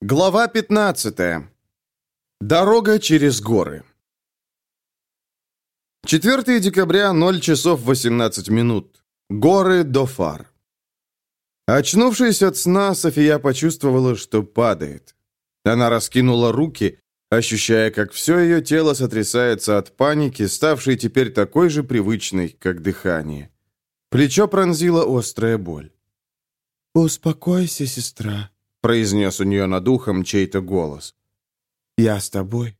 Глава 15. Дорога через горы. 4 декабря, 0 часов 18 минут. Горы Дофар. Очнувшись от сна, София почувствовала, что падает. Она раскинула руки, ощущая, как все ее тело сотрясается от паники, ставшей теперь такой же привычной, как дыхание. Плечо пронзила острая боль. «Успокойся, сестра», — произнес у нее над ухом чей-то голос. «Я с тобой».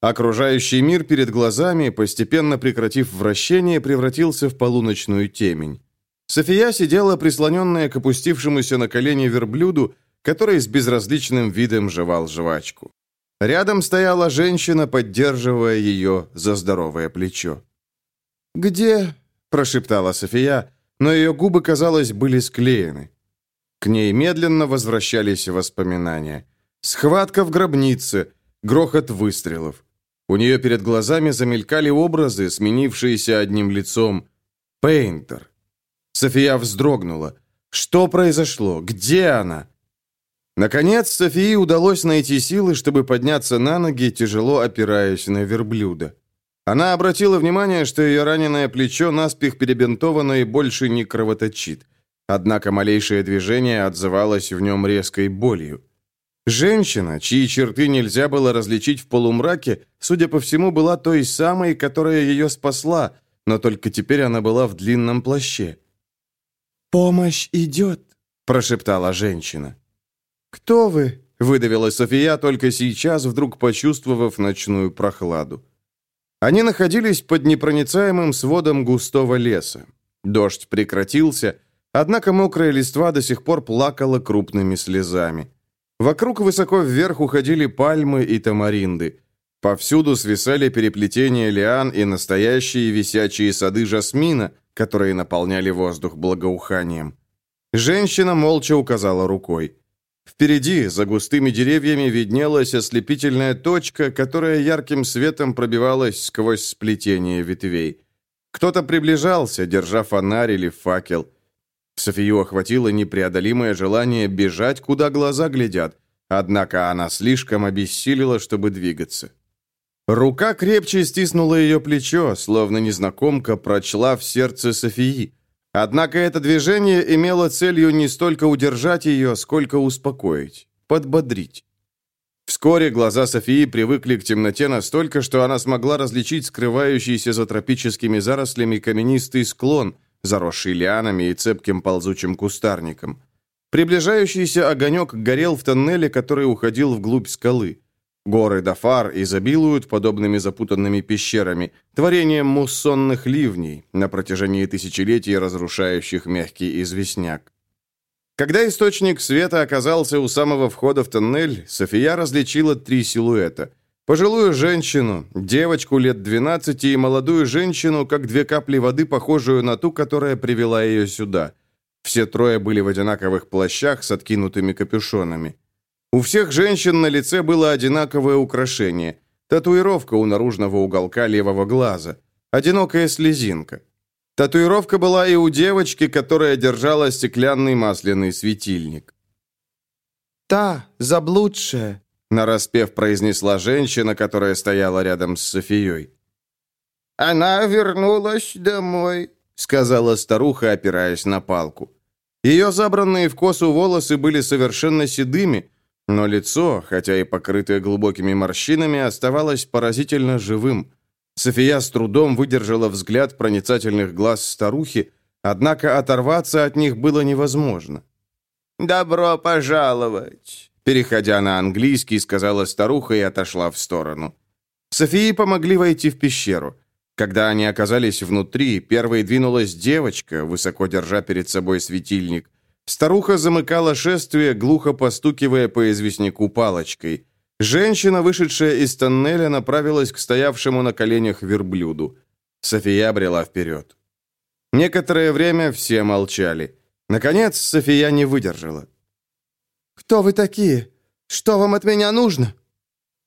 Окружающий мир перед глазами, постепенно прекратив вращение, превратился в полуночную темень. София сидела, прислоненная к опустившемуся на колени верблюду, который с безразличным видом жевал жвачку. Рядом стояла женщина, поддерживая ее за здоровое плечо. «Где?» – прошептала София, но ее губы, казалось, были склеены. К ней медленно возвращались воспоминания. Схватка в гробнице, грохот выстрелов. У нее перед глазами замелькали образы, сменившиеся одним лицом. Пейнтер. София вздрогнула. Что произошло? Где она? Наконец, Софии удалось найти силы, чтобы подняться на ноги, тяжело опираясь на верблюда. Она обратила внимание, что ее раненое плечо наспех перебинтовано и больше не кровоточит. Однако малейшее движение отзывалось в нем резкой болью. Женщина, чьи черты нельзя было различить в полумраке, судя по всему, была той самой, которая ее спасла, но только теперь она была в длинном плаще. «Помощь идет», – прошептала женщина. «Кто вы?» – выдавила София, только сейчас вдруг почувствовав ночную прохладу. Они находились под непроницаемым сводом густого леса. Дождь прекратился – Однако мокрая листва до сих пор плакала крупными слезами. Вокруг высоко вверх уходили пальмы и тамаринды. Повсюду свисали переплетения лиан и настоящие висячие сады жасмина, которые наполняли воздух благоуханием. Женщина молча указала рукой. Впереди, за густыми деревьями, виднелась ослепительная точка, которая ярким светом пробивалась сквозь сплетение ветвей. Кто-то приближался, держа фонарь или факел – Софию охватило непреодолимое желание бежать, куда глаза глядят, однако она слишком обессилила, чтобы двигаться. Рука крепче стиснула ее плечо, словно незнакомка прочла в сердце Софии. Однако это движение имело целью не столько удержать ее, сколько успокоить, подбодрить. Вскоре глаза Софии привыкли к темноте настолько, что она смогла различить скрывающийся за тропическими зарослями каменистый склон – заросший лианами и цепким ползучим кустарником. Приближающийся огонек горел в тоннеле, который уходил вглубь скалы. Горы Дафар изобилуют подобными запутанными пещерами, творением муссонных ливней, на протяжении тысячелетий разрушающих мягкий известняк. Когда источник света оказался у самого входа в тоннель, София различила три силуэта. Пожилую женщину, девочку лет 12 и молодую женщину, как две капли воды, похожую на ту, которая привела ее сюда. Все трое были в одинаковых плащах с откинутыми капюшонами. У всех женщин на лице было одинаковое украшение. Татуировка у наружного уголка левого глаза. Одинокая слезинка. Татуировка была и у девочки, которая держала стеклянный масляный светильник. «Та, заблудшая», нараспев произнесла женщина, которая стояла рядом с Софией. «Она вернулась домой», — сказала старуха, опираясь на палку. Ее забранные в косу волосы были совершенно седыми, но лицо, хотя и покрытое глубокими морщинами, оставалось поразительно живым. София с трудом выдержала взгляд проницательных глаз старухи, однако оторваться от них было невозможно. «Добро пожаловать!» Переходя на английский, сказала старуха и отошла в сторону. Софии помогли войти в пещеру. Когда они оказались внутри, первой двинулась девочка, высоко держа перед собой светильник. Старуха замыкала шествие, глухо постукивая по известняку палочкой. Женщина, вышедшая из тоннеля, направилась к стоявшему на коленях верблюду. София брела вперед. Некоторое время все молчали. Наконец, София не выдержала. «Кто вы такие? Что вам от меня нужно?»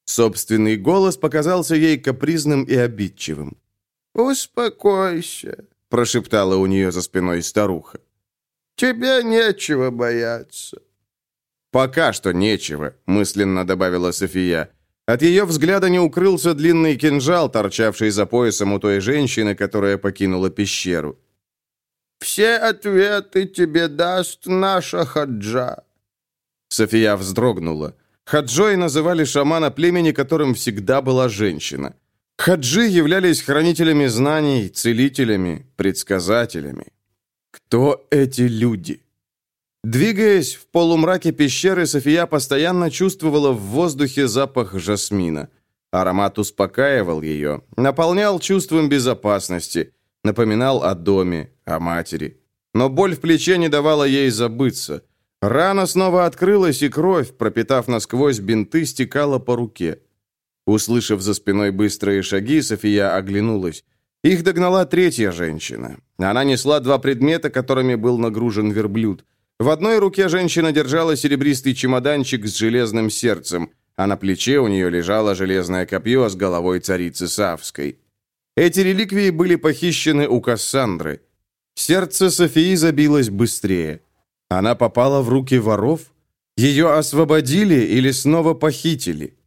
Собственный голос показался ей капризным и обидчивым. «Успокойся», — прошептала у нее за спиной старуха. «Тебе нечего бояться». «Пока что нечего», — мысленно добавила София. От ее взгляда не укрылся длинный кинжал, торчавший за поясом у той женщины, которая покинула пещеру. «Все ответы тебе даст наша хаджа». София вздрогнула. Хаджой называли шамана племени, которым всегда была женщина. Хаджи являлись хранителями знаний, целителями, предсказателями. Кто эти люди? Двигаясь в полумраке пещеры, София постоянно чувствовала в воздухе запах жасмина. Аромат успокаивал ее, наполнял чувством безопасности, напоминал о доме, о матери. Но боль в плече не давала ей забыться. Рана снова открылась, и кровь, пропитав насквозь бинты, стекала по руке. Услышав за спиной быстрые шаги, София оглянулась. Их догнала третья женщина. Она несла два предмета, которыми был нагружен верблюд. В одной руке женщина держала серебристый чемоданчик с железным сердцем, а на плече у нее лежало железное копье с головой царицы Савской. Эти реликвии были похищены у Кассандры. Сердце Софии забилось быстрее. Она попала в руки воров? Ее освободили или снова похитили?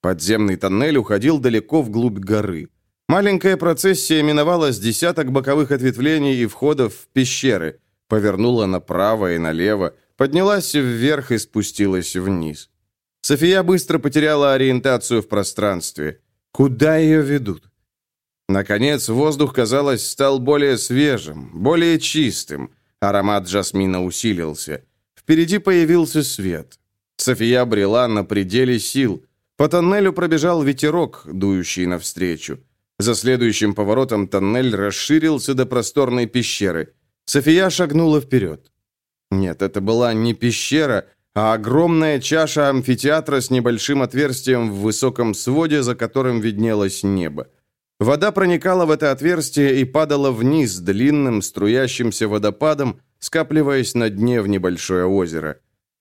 Подземный тоннель уходил далеко вглубь горы. Маленькая процессия миновала с десяток боковых ответвлений и входов в пещеры, повернула направо и налево, поднялась вверх и спустилась вниз. София быстро потеряла ориентацию в пространстве. Куда ее ведут? Наконец, воздух, казалось, стал более свежим, более чистым. Аромат жасмина усилился. Впереди появился свет. София брела на пределе сил. По тоннелю пробежал ветерок, дующий навстречу. За следующим поворотом тоннель расширился до просторной пещеры. София шагнула вперед. Нет, это была не пещера, а огромная чаша амфитеатра с небольшим отверстием в высоком своде, за которым виднелось небо. Вода проникала в это отверстие и падала вниз длинным струящимся водопадом, скапливаясь на дне в небольшое озеро.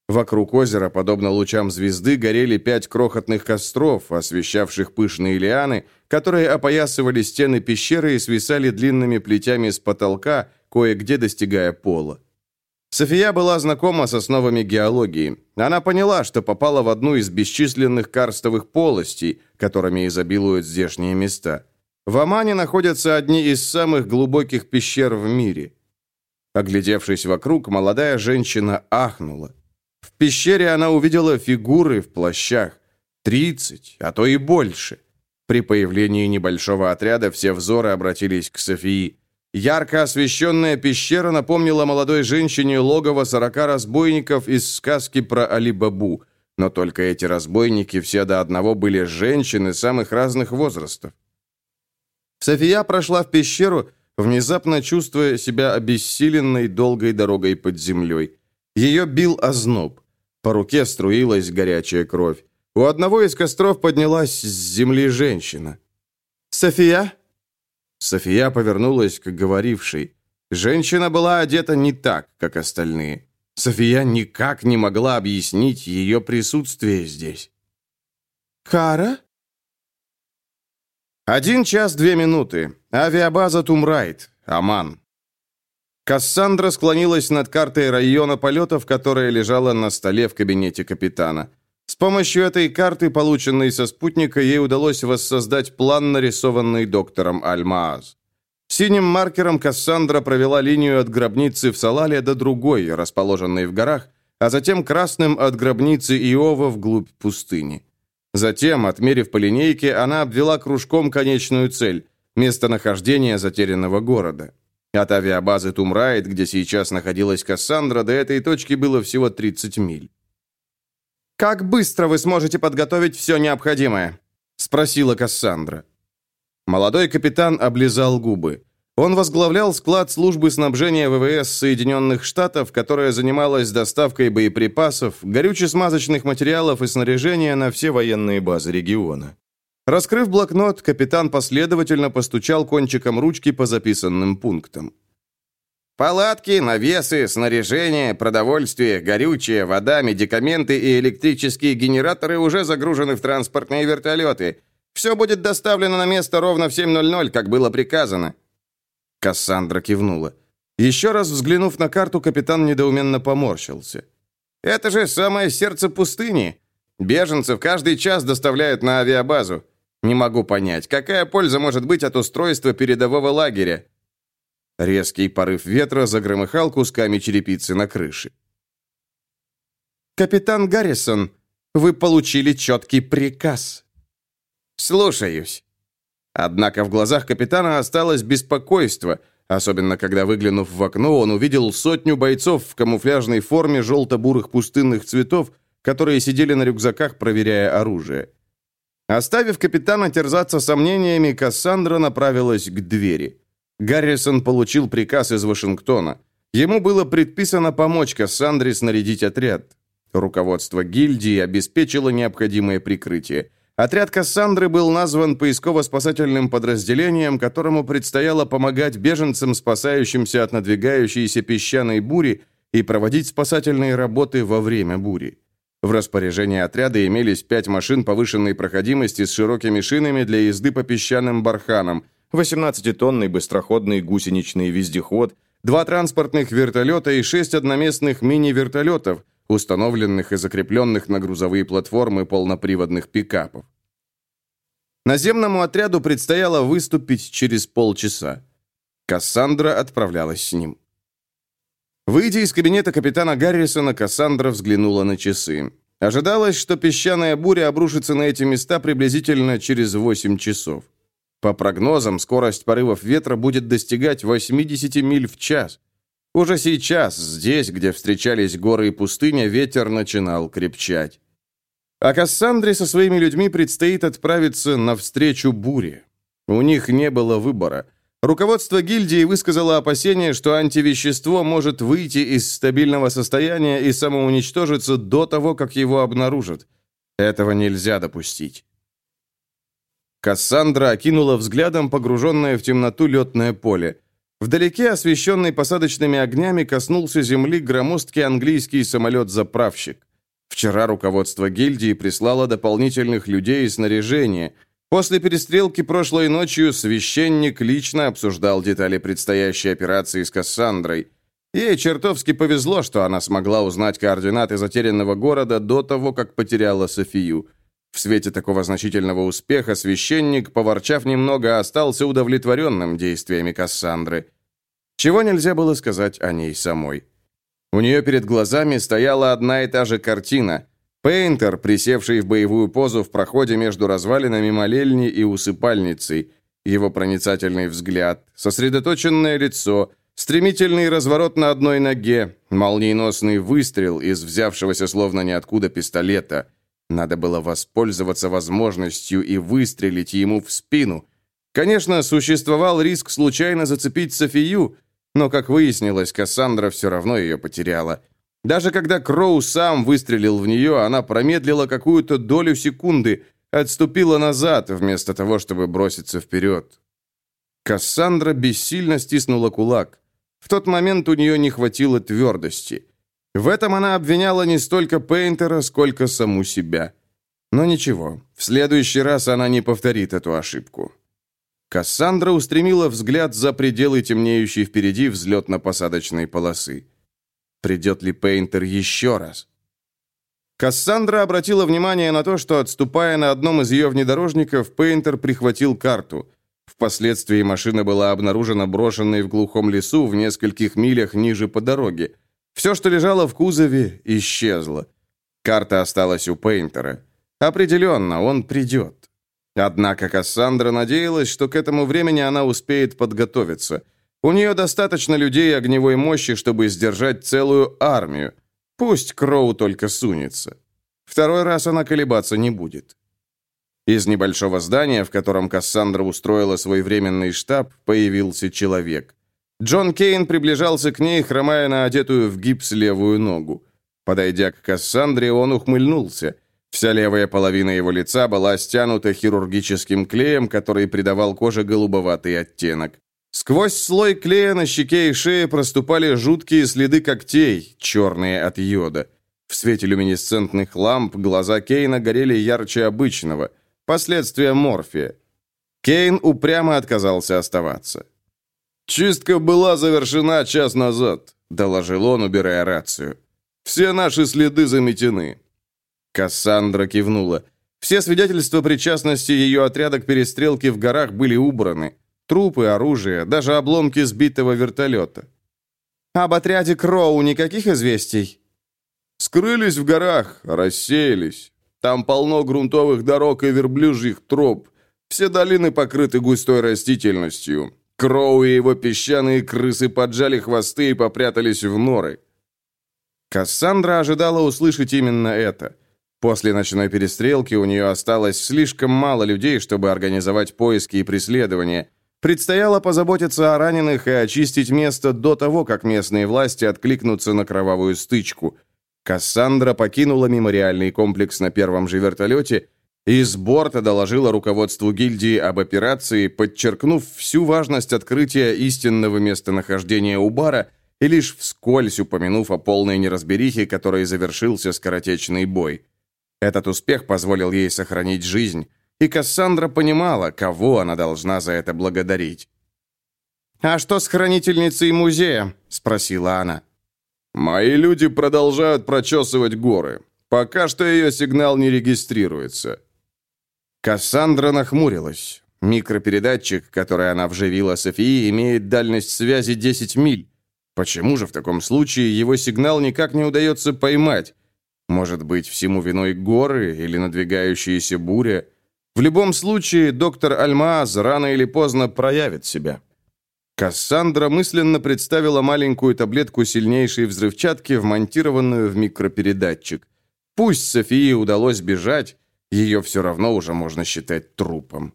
Вокруг озера, подобно лучам звезды, горели пять крохотных костров, освещавших пышные лианы, которые опоясывали стены пещеры и свисали длинными плетями с потолка, кое-где достигая пола. София была знакома с основами геологии. Она поняла, что попала в одну из бесчисленных карстовых полостей, которыми изобилуют здешние места – в Омане находятся одни из самых глубоких пещер в мире. Оглядевшись вокруг, молодая женщина ахнула. В пещере она увидела фигуры в плащах. Тридцать, а то и больше. При появлении небольшого отряда все взоры обратились к Софии. Ярко освещенная пещера напомнила молодой женщине логово сорока разбойников из сказки про Али-Бабу. Но только эти разбойники все до одного были женщины самых разных возрастов. София прошла в пещеру, внезапно чувствуя себя обессиленной долгой дорогой под землей. Ее бил озноб. По руке струилась горячая кровь. У одного из костров поднялась с земли женщина. «София?» София повернулась к говорившей. Женщина была одета не так, как остальные. София никак не могла объяснить ее присутствие здесь. «Кара?» Один час две минуты. Авиабаза Тумрайт. Аман. Кассандра склонилась над картой района полетов, которая лежала на столе в кабинете капитана. С помощью этой карты, полученной со спутника, ей удалось воссоздать план, нарисованный доктором Альмааз. Синим маркером Кассандра провела линию от гробницы в Салале до другой, расположенной в горах, а затем красным от гробницы Иова вглубь пустыни. Затем, отмерив по линейке, она обвела кружком конечную цель – местонахождение затерянного города. От авиабазы Тумрайт, где сейчас находилась Кассандра, до этой точки было всего 30 миль. «Как быстро вы сможете подготовить все необходимое?» – спросила Кассандра. Молодой капитан облизал губы. Он возглавлял склад службы снабжения ВВС Соединенных Штатов, которая занималась доставкой боеприпасов, горюче-смазочных материалов и снаряжения на все военные базы региона. Раскрыв блокнот, капитан последовательно постучал кончиком ручки по записанным пунктам. Палатки, навесы, снаряжение, продовольствие, горючее, вода, медикаменты и электрические генераторы уже загружены в транспортные вертолеты. Все будет доставлено на место ровно в 7.00, как было приказано. Кассандра кивнула. Еще раз взглянув на карту, капитан недоуменно поморщился. Это же самое сердце пустыни. Беженцев каждый час доставляют на авиабазу. Не могу понять, какая польза может быть от устройства передового лагеря? Резкий порыв ветра загромыхал кусками черепицы на крыше. «Капитан Гаррисон, вы получили четкий приказ». «Слушаюсь». Однако в глазах капитана осталось беспокойство, особенно когда, выглянув в окно, он увидел сотню бойцов в камуфляжной форме желто-бурых пустынных цветов, которые сидели на рюкзаках, проверяя оружие. Оставив капитана терзаться сомнениями, Кассандра направилась к двери. Гаррисон получил приказ из Вашингтона. Ему было предписано помочь Кассандре снарядить отряд. Руководство гильдии обеспечило необходимое прикрытие. Отряд Кассандры был назван поисково-спасательным подразделением, которому предстояло помогать беженцам, спасающимся от надвигающейся песчаной бури, и проводить спасательные работы во время бури. В распоряжении отряда имелись пять машин повышенной проходимости с широкими шинами для езды по песчаным барханам, 18-тонный быстроходный гусеничный вездеход, два транспортных вертолета и шесть одноместных мини-вертолетов, установленных и закрепленных на грузовые платформы полноприводных пикапов. Наземному отряду предстояло выступить через полчаса. Кассандра отправлялась с ним. Выйдя из кабинета капитана Гаррисона, Кассандра взглянула на часы. Ожидалось, что песчаная буря обрушится на эти места приблизительно через 8 часов. По прогнозам, скорость порывов ветра будет достигать 80 миль в час. Уже сейчас, здесь, где встречались горы и пустыня, ветер начинал крепчать. А Кассандре со своими людьми предстоит отправиться навстречу буре. У них не было выбора. Руководство гильдии высказало опасение, что антивещество может выйти из стабильного состояния и самоуничтожиться до того, как его обнаружат. Этого нельзя допустить. Кассандра окинула взглядом погруженное в темноту летное поле. Вдалеке, освещенный посадочными огнями, коснулся земли громоздкий английский самолет-заправщик. Вчера руководство гильдии прислало дополнительных людей и снаряжение. После перестрелки прошлой ночью священник лично обсуждал детали предстоящей операции с Кассандрой. Ей чертовски повезло, что она смогла узнать координаты затерянного города до того, как потеряла Софию – в свете такого значительного успеха священник, поворчав немного, остался удовлетворенным действиями Кассандры. Чего нельзя было сказать о ней самой. У нее перед глазами стояла одна и та же картина. Пейнтер, присевший в боевую позу в проходе между развалинами молельни и усыпальницей. Его проницательный взгляд, сосредоточенное лицо, стремительный разворот на одной ноге, молниеносный выстрел из взявшегося словно ниоткуда пистолета – надо было воспользоваться возможностью и выстрелить ему в спину. Конечно, существовал риск случайно зацепить Софию, но, как выяснилось, Кассандра все равно ее потеряла. Даже когда Кроу сам выстрелил в нее, она промедлила какую-то долю секунды, отступила назад, вместо того, чтобы броситься вперед. Кассандра бессильно стиснула кулак. В тот момент у нее не хватило твердости. В этом она обвиняла не столько Пейнтера, сколько саму себя. Но ничего, в следующий раз она не повторит эту ошибку. Кассандра устремила взгляд за пределы темнеющей впереди взлетно-посадочной полосы. Придет ли Пейнтер еще раз? Кассандра обратила внимание на то, что, отступая на одном из ее внедорожников, Пейнтер прихватил карту. Впоследствии машина была обнаружена брошенной в глухом лесу в нескольких милях ниже по дороге. Все, что лежало в кузове, исчезло. Карта осталась у Пейнтера. Определенно, он придет. Однако Кассандра надеялась, что к этому времени она успеет подготовиться. У нее достаточно людей огневой мощи, чтобы сдержать целую армию. Пусть Кроу только сунется. Второй раз она колебаться не будет. Из небольшого здания, в котором Кассандра устроила свой временный штаб, появился человек. Джон Кейн приближался к ней, хромая на одетую в гипс левую ногу. Подойдя к Кассандре, он ухмыльнулся. Вся левая половина его лица была стянута хирургическим клеем, который придавал коже голубоватый оттенок. Сквозь слой клея на щеке и шее проступали жуткие следы когтей, черные от йода. В свете люминесцентных ламп глаза Кейна горели ярче обычного. Последствия морфия. Кейн упрямо отказался оставаться. «Чистка была завершена час назад», — доложил он, убирая рацию. Все наши следы заметены». Кассандра кивнула. Все свидетельства причастности ее отряда к перестрелке в горах были убраны. Трупы, оружие, даже обломки сбитого вертолета. «Об отряде Кроу никаких известий?» «Скрылись в горах, рассеялись. Там полно грунтовых дорог и верблюжьих троп. Все долины покрыты густой растительностью. Кроу и его песчаные крысы поджали хвосты и попрятались в норы. Кассандра ожидала услышать именно это. После ночной перестрелки у нее осталось слишком мало людей, чтобы организовать поиски и преследования. Предстояло позаботиться о раненых и очистить место до того, как местные власти откликнутся на кровавую стычку. Кассандра покинула мемориальный комплекс на первом же вертолете из борта доложила руководству гильдии об операции, подчеркнув всю важность открытия истинного местонахождения Убара и лишь вскользь упомянув о полной неразберихе, которой завершился скоротечный бой. Этот успех позволил ей сохранить жизнь, и Кассандра понимала, кого она должна за это благодарить. «А что с хранительницей музея?» – спросила она. «Мои люди продолжают прочесывать горы. Пока что ее сигнал не регистрируется». Кассандра нахмурилась. Микропередатчик, который она вживила Софии, имеет дальность связи 10 миль. Почему же в таком случае его сигнал никак не удается поймать? Может быть, всему виной горы или надвигающаяся буря? В любом случае, доктор Альмааз рано или поздно проявит себя. Кассандра мысленно представила маленькую таблетку сильнейшей взрывчатки, вмонтированную в микропередатчик. Пусть Софии удалось бежать, ее все равно уже можно считать трупом.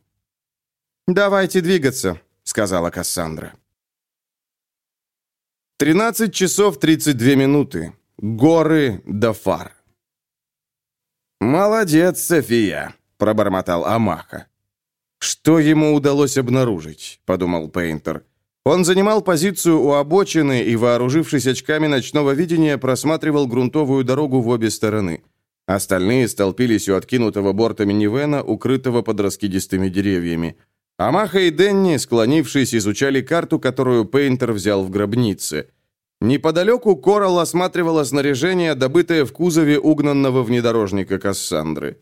«Давайте двигаться», — сказала Кассандра. 13 часов 32 минуты. Горы до фар. «Молодец, София», — пробормотал Амаха. «Что ему удалось обнаружить?» — подумал Пейнтер. Он занимал позицию у обочины и, вооружившись очками ночного видения, просматривал грунтовую дорогу в обе стороны — Остальные столпились у откинутого борта минивэна, укрытого под раскидистыми деревьями. Амаха и Денни, склонившись, изучали карту, которую Пейнтер взял в гробнице. Неподалеку Коралл осматривала снаряжение, добытое в кузове угнанного внедорожника Кассандры.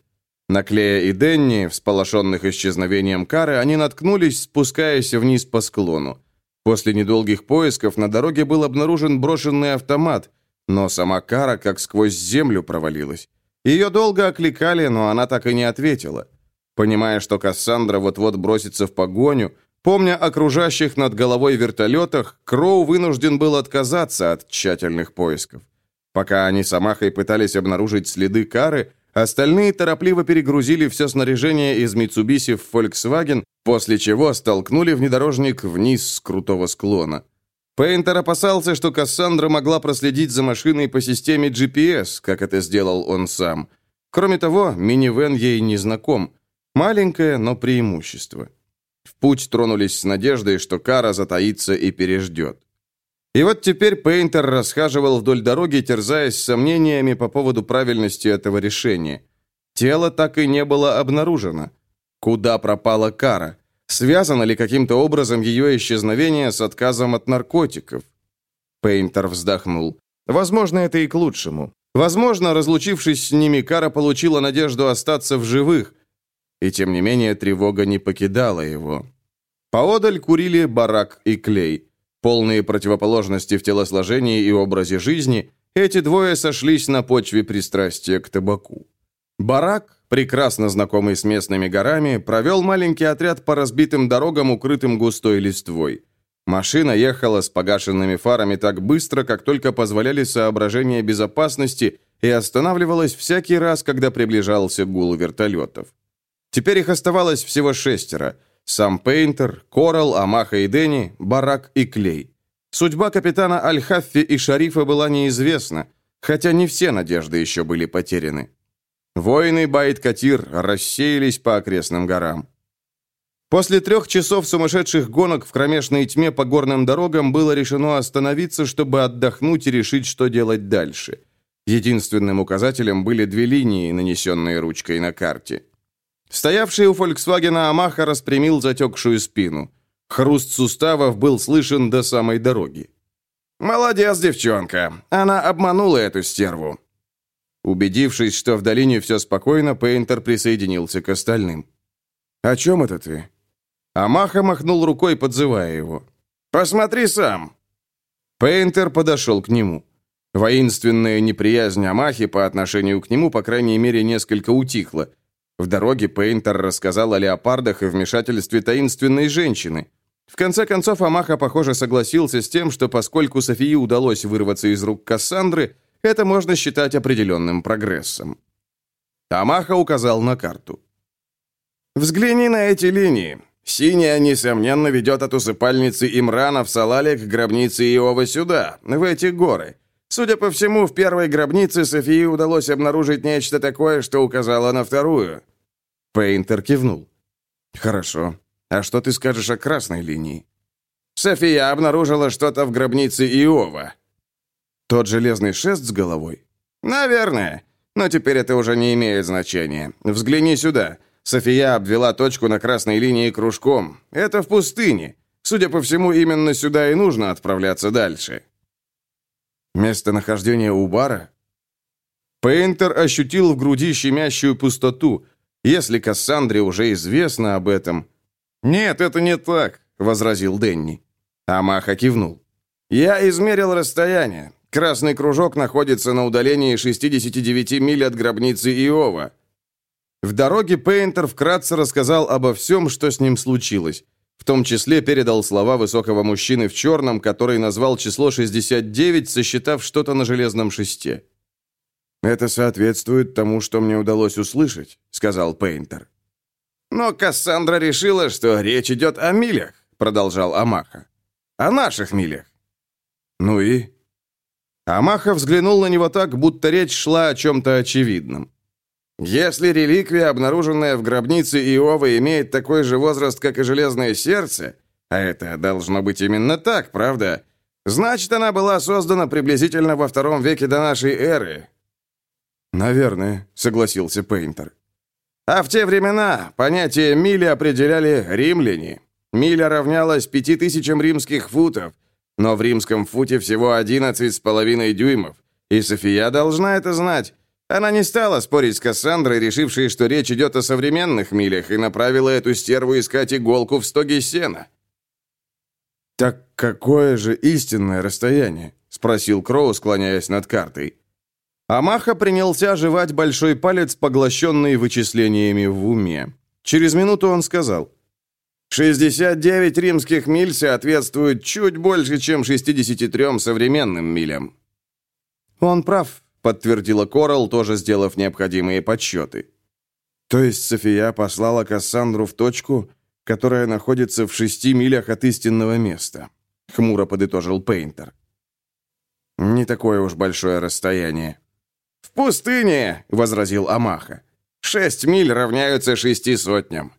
На Клея и Денни, всполошенных исчезновением кары, они наткнулись, спускаясь вниз по склону. После недолгих поисков на дороге был обнаружен брошенный автомат, но сама кара как сквозь землю провалилась. Ее долго окликали, но она так и не ответила. Понимая, что Кассандра вот-вот бросится в погоню, помня окружающих над головой вертолетах, Кроу вынужден был отказаться от тщательных поисков. Пока они с Амахой пытались обнаружить следы кары, остальные торопливо перегрузили все снаряжение из Митсубиси в Volkswagen, после чего столкнули внедорожник вниз с крутого склона. Пейнтер опасался, что Кассандра могла проследить за машиной по системе GPS, как это сделал он сам. Кроме того, минивэн ей не знаком. Маленькое, но преимущество. В путь тронулись с надеждой, что Кара затаится и переждет. И вот теперь Пейнтер расхаживал вдоль дороги, терзаясь сомнениями по поводу правильности этого решения. Тело так и не было обнаружено. Куда пропала Кара? Связано ли каким-то образом ее исчезновение с отказом от наркотиков? Пейнтер вздохнул. Возможно, это и к лучшему. Возможно, разлучившись с ними, Кара получила надежду остаться в живых. И тем не менее, тревога не покидала его. Поодаль курили барак и клей. Полные противоположности в телосложении и образе жизни, эти двое сошлись на почве пристрастия к табаку. Барак, прекрасно знакомый с местными горами, провел маленький отряд по разбитым дорогам, укрытым густой листвой. Машина ехала с погашенными фарами так быстро, как только позволяли соображения безопасности, и останавливалась всякий раз, когда приближался гул вертолетов. Теперь их оставалось всего шестеро. Сам Пейнтер, Коралл, Амаха и Дэнни, Барак и Клей. Судьба капитана Аль-Хаффи и Шарифа была неизвестна, хотя не все надежды еще были потеряны. Воины Байт-Катир рассеялись по окрестным горам. После трех часов сумасшедших гонок в кромешной тьме по горным дорогам было решено остановиться, чтобы отдохнуть и решить, что делать дальше. Единственным указателем были две линии, нанесенные ручкой на карте. Стоявший у «Фольксвагена» Амаха распрямил затекшую спину. Хруст суставов был слышен до самой дороги. «Молодец, девчонка. Она обманула эту стерву». Убедившись, что в долине все спокойно, Пейнтер присоединился к остальным. «О чем это ты?» Амаха махнул рукой, подзывая его. «Посмотри сам!» Пейнтер подошел к нему. Воинственная неприязнь Амахи по отношению к нему, по крайней мере, несколько утихла. В дороге Пейнтер рассказал о леопардах и вмешательстве таинственной женщины. В конце концов, Амаха, похоже, согласился с тем, что поскольку Софии удалось вырваться из рук Кассандры, это можно считать определенным прогрессом. Амаха указал на карту. «Взгляни на эти линии. Синяя, несомненно, ведет от усыпальницы Имрана в Салале к гробнице Иова сюда, в эти горы. Судя по всему, в первой гробнице Софии удалось обнаружить нечто такое, что указало на вторую». Пейнтер кивнул. «Хорошо. А что ты скажешь о красной линии?» «София обнаружила что-то в гробнице Иова». «Тот железный шест с головой?» «Наверное. Но теперь это уже не имеет значения. Взгляни сюда. София обвела точку на красной линии кружком. Это в пустыне. Судя по всему, именно сюда и нужно отправляться дальше. Местонахождение Убара? Пейнтер ощутил в груди щемящую пустоту. Если Кассандре уже известно об этом... «Нет, это не так», — возразил Денни. Амаха кивнул. «Я измерил расстояние. Красный кружок находится на удалении 69 миль от гробницы Иова. В дороге Пейнтер вкратце рассказал обо всем, что с ним случилось. В том числе передал слова высокого мужчины в черном, который назвал число 69, сосчитав что-то на железном шесте. «Это соответствует тому, что мне удалось услышать», — сказал Пейнтер. «Но Кассандра решила, что речь идет о милях», — продолжал Амаха. «О наших милях». «Ну и?» Амаха взглянул на него так, будто речь шла о чем-то очевидном. Если реликвия, обнаруженная в гробнице Иова, имеет такой же возраст, как и железное сердце, а это должно быть именно так, правда? Значит, она была создана приблизительно во втором веке до нашей эры. Наверное, согласился Пейнтер. А в те времена понятие мили определяли римляне. Миля равнялась пяти тысячам римских футов, но в римском футе всего одиннадцать с половиной дюймов, и София должна это знать. Она не стала спорить с Кассандрой, решившей, что речь идет о современных милях, и направила эту стерву искать иголку в стоге сена. «Так какое же истинное расстояние?» — спросил Кроу, склоняясь над картой. Амаха принялся жевать большой палец, поглощенный вычислениями в уме. Через минуту он сказал. «69 римских миль соответствуют чуть больше, чем 63 современным милям». «Он прав», подтвердила Корал, тоже сделав необходимые подсчеты. То есть София послала Кассандру в точку, которая находится в шести милях от истинного места, хмуро подытожил Пейнтер. Не такое уж большое расстояние. В пустыне, возразил Амаха. Шесть миль равняются шести сотням.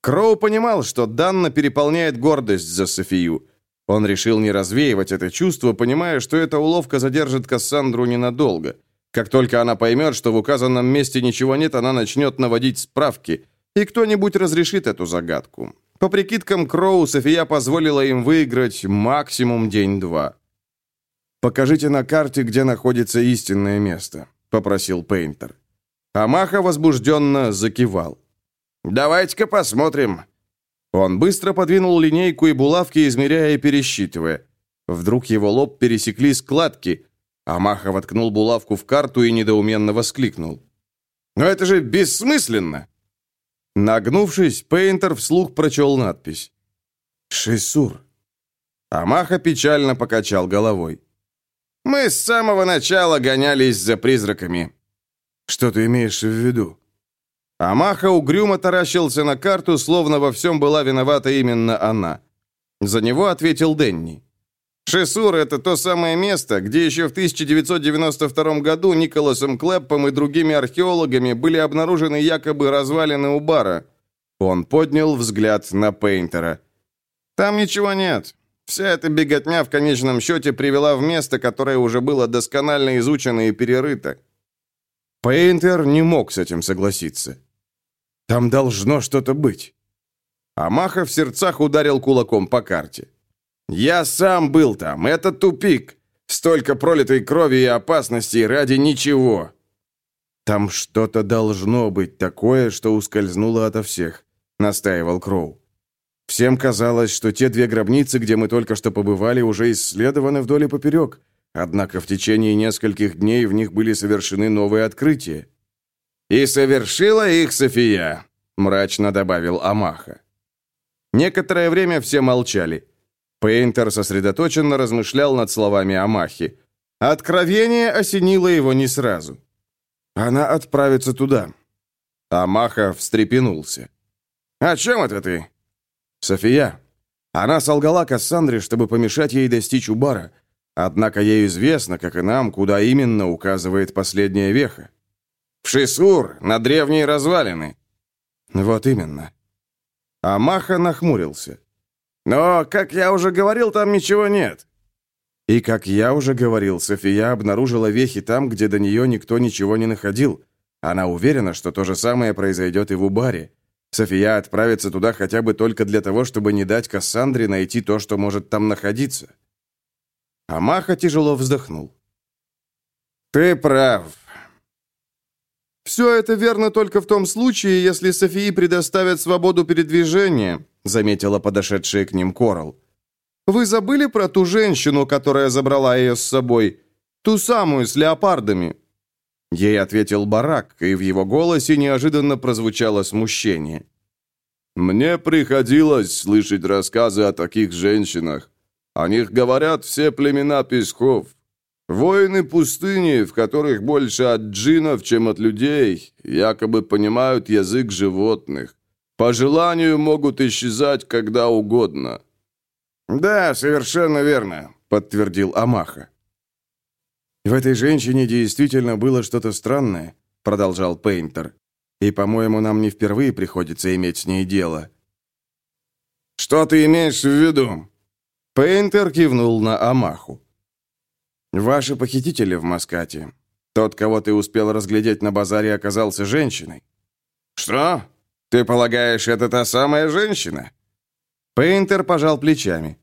Кроу понимал, что Данна переполняет гордость за Софию, он решил не развеивать это чувство, понимая, что эта уловка задержит Кассандру ненадолго. Как только она поймет, что в указанном месте ничего нет, она начнет наводить справки, и кто-нибудь разрешит эту загадку. По прикидкам Кроу, София позволила им выиграть максимум день-два. «Покажите на карте, где находится истинное место», — попросил Пейнтер. Амаха возбужденно закивал. «Давайте-ка посмотрим. Он быстро подвинул линейку и булавки, измеряя и пересчитывая. Вдруг его лоб пересекли складки. Амаха воткнул булавку в карту и недоуменно воскликнул. «Но это же бессмысленно!» Нагнувшись, Пейнтер вслух прочел надпись. «Шисур». Амаха печально покачал головой. «Мы с самого начала гонялись за призраками». «Что ты имеешь в виду?» Амаха угрюмо таращился на карту, словно во всем была виновата именно она. За него ответил Денни. Шесур – это то самое место, где еще в 1992 году Николасом Клэппом и другими археологами были обнаружены якобы развалины у бара. Он поднял взгляд на Пейнтера. Там ничего нет. Вся эта беготня в конечном счете привела в место, которое уже было досконально изучено и перерыто. Пейнтер не мог с этим согласиться. Там должно что-то быть. Амаха в сердцах ударил кулаком по карте. Я сам был там. Это тупик. Столько пролитой крови и опасностей ради ничего. Там что-то должно быть такое, что ускользнуло ото всех, настаивал Кроу. Всем казалось, что те две гробницы, где мы только что побывали, уже исследованы вдоль и поперек. Однако в течение нескольких дней в них были совершены новые открытия. «И совершила их София», — мрачно добавил Амаха. Некоторое время все молчали. Пейнтер сосредоточенно размышлял над словами Амахи. Откровение осенило его не сразу. «Она отправится туда». Амаха встрепенулся. «О чем это ты?» «София. Она солгала Кассандре, чтобы помешать ей достичь Убара. Однако ей известно, как и нам, куда именно указывает последняя веха. В Шисур, на древние развалины. Вот именно. Амаха нахмурился. Но, как я уже говорил, там ничего нет. И, как я уже говорил, София обнаружила вехи там, где до нее никто ничего не находил. Она уверена, что то же самое произойдет и в Убаре. София отправится туда хотя бы только для того, чтобы не дать Кассандре найти то, что может там находиться. Амаха тяжело вздохнул. «Ты прав. «Все это верно только в том случае, если Софии предоставят свободу передвижения», заметила подошедшая к ним Корал. «Вы забыли про ту женщину, которая забрала ее с собой? Ту самую, с леопардами?» Ей ответил Барак, и в его голосе неожиданно прозвучало смущение. «Мне приходилось слышать рассказы о таких женщинах. О них говорят все племена песков. Воины пустыни, в которых больше от джинов, чем от людей, якобы понимают язык животных. По желанию могут исчезать когда угодно». «Да, совершенно верно», — подтвердил Амаха. «В этой женщине действительно было что-то странное», — продолжал Пейнтер. «И, по-моему, нам не впервые приходится иметь с ней дело». «Что ты имеешь в виду?» Пейнтер кивнул на Амаху. «Ваши похитители в Маскате. Тот, кого ты успел разглядеть на базаре, оказался женщиной». «Что? Ты полагаешь, это та самая женщина?» Пейнтер пожал плечами.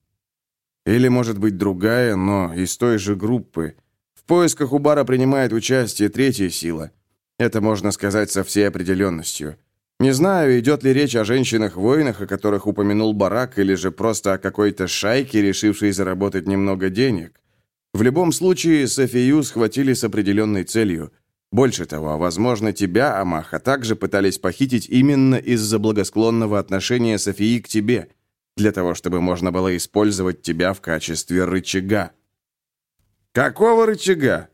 «Или, может быть, другая, но из той же группы. В поисках у бара принимает участие третья сила. Это можно сказать со всей определенностью. Не знаю, идет ли речь о женщинах-воинах, о которых упомянул Барак, или же просто о какой-то шайке, решившей заработать немного денег. В любом случае, Софию схватили с определенной целью. Больше того, возможно, тебя, Амаха, также пытались похитить именно из-за благосклонного отношения Софии к тебе, для того, чтобы можно было использовать тебя в качестве рычага. Какого рычага?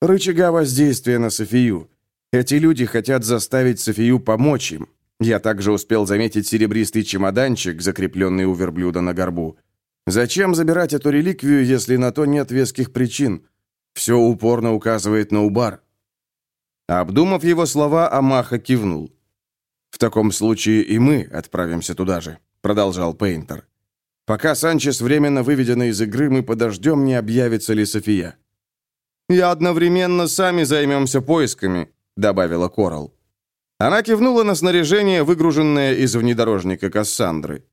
Рычага воздействия на Софию. Эти люди хотят заставить Софию помочь им. Я также успел заметить серебристый чемоданчик, закрепленный у верблюда на горбу. Зачем забирать эту реликвию, если на то нет веских причин? Все упорно указывает на Убар. Обдумав его слова, Амаха кивнул. «В таком случае и мы отправимся туда же», — продолжал Пейнтер. «Пока Санчес временно выведена из игры, мы подождем, не объявится ли София». «И одновременно сами займемся поисками», — добавила Корал. Она кивнула на снаряжение, выгруженное из внедорожника Кассандры.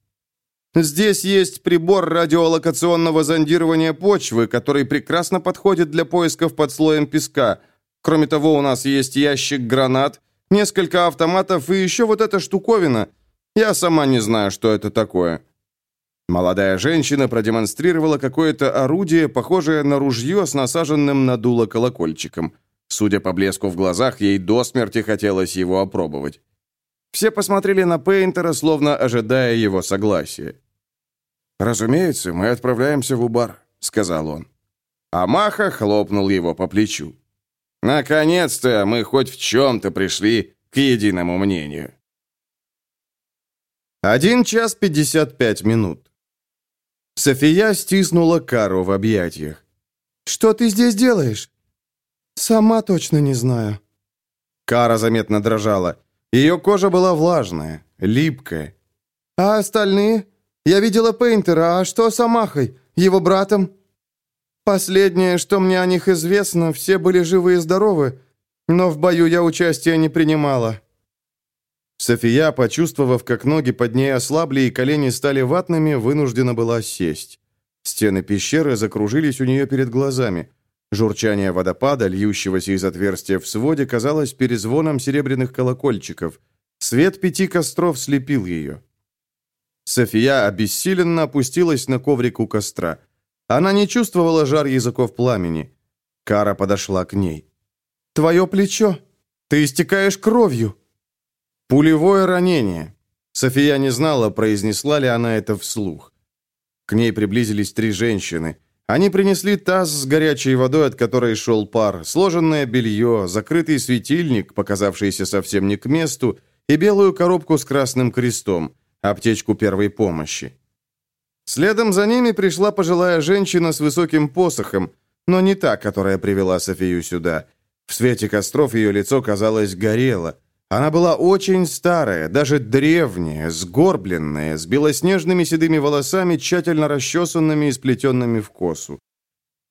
Здесь есть прибор радиолокационного зондирования почвы, который прекрасно подходит для поисков под слоем песка. Кроме того, у нас есть ящик гранат, несколько автоматов и еще вот эта штуковина. Я сама не знаю, что это такое». Молодая женщина продемонстрировала какое-то орудие, похожее на ружье с насаженным на дуло колокольчиком. Судя по блеску в глазах, ей до смерти хотелось его опробовать. Все посмотрели на Пейнтера, словно ожидая его согласия. «Разумеется, мы отправляемся в Убар», — сказал он. Амаха хлопнул его по плечу. «Наконец-то мы хоть в чем-то пришли к единому мнению». Один час пятьдесят пять минут. София стиснула Кару в объятиях. «Что ты здесь делаешь?» «Сама точно не знаю». Кара заметно дрожала. Ее кожа была влажная, липкая. «А остальные?» Я видела Пейнтера, а что с Амахой, его братом?» «Последнее, что мне о них известно, все были живы и здоровы, но в бою я участия не принимала». София, почувствовав, как ноги под ней ослабли и колени стали ватными, вынуждена была сесть. Стены пещеры закружились у нее перед глазами. Журчание водопада, льющегося из отверстия в своде, казалось перезвоном серебряных колокольчиков. Свет пяти костров слепил ее. София обессиленно опустилась на коврик у костра. Она не чувствовала жар языков пламени. Кара подошла к ней. «Твое плечо! Ты истекаешь кровью!» «Пулевое ранение!» София не знала, произнесла ли она это вслух. К ней приблизились три женщины. Они принесли таз с горячей водой, от которой шел пар, сложенное белье, закрытый светильник, показавшийся совсем не к месту, и белую коробку с красным крестом, аптечку первой помощи. Следом за ними пришла пожилая женщина с высоким посохом, но не та, которая привела Софию сюда. В свете костров ее лицо, казалось, горело. Она была очень старая, даже древняя, сгорбленная, с белоснежными седыми волосами, тщательно расчесанными и сплетенными в косу.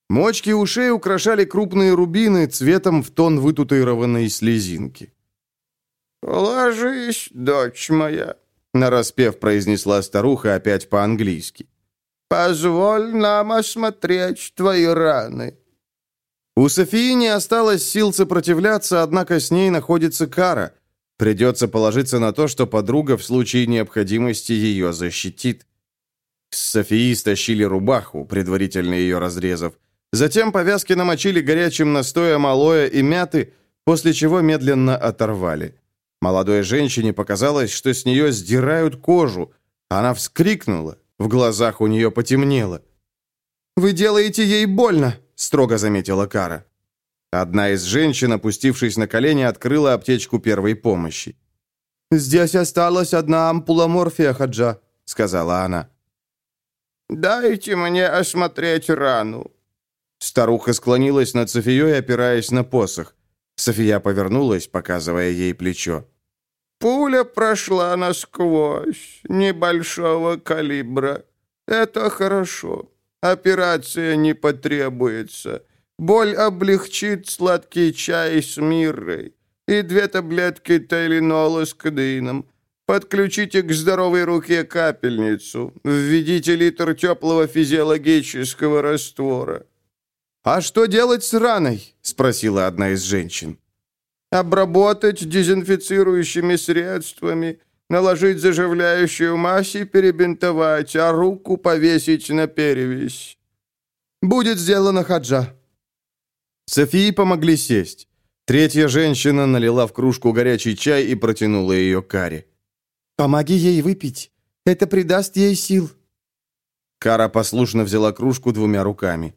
Мочки ушей украшали крупные рубины цветом в тон вытатуированной слезинки. «Ложись, дочь моя», — нараспев произнесла старуха опять по-английски. «Позволь нам осмотреть твои раны». У Софии не осталось сил сопротивляться, однако с ней находится кара. Придется положиться на то, что подруга в случае необходимости ее защитит. С Софии стащили рубаху, предварительно ее разрезав. Затем повязки намочили горячим настоем алоэ и мяты, после чего медленно оторвали. Молодой женщине показалось, что с нее сдирают кожу. Она вскрикнула, в глазах у нее потемнело. «Вы делаете ей больно!» — строго заметила Кара. Одна из женщин, опустившись на колени, открыла аптечку первой помощи. «Здесь осталась одна ампула морфия, Хаджа», — сказала она. «Дайте мне осмотреть рану». Старуха склонилась над Софией, опираясь на посох. София повернулась, показывая ей плечо. «Пуля прошла насквозь, небольшого калибра. Это хорошо. Операция не потребуется. Боль облегчит сладкий чай с миррой и две таблетки тайленола с кадеином. Подключите к здоровой руке капельницу. Введите литр теплого физиологического раствора. «А что делать с раной?» – спросила одна из женщин. «Обработать дезинфицирующими средствами, наложить заживляющую мазь и перебинтовать, а руку повесить на перевязь». «Будет сделано, Хаджа». Софии помогли сесть. Третья женщина налила в кружку горячий чай и протянула ее Каре. «Помоги ей выпить. Это придаст ей сил». Кара послушно взяла кружку двумя руками.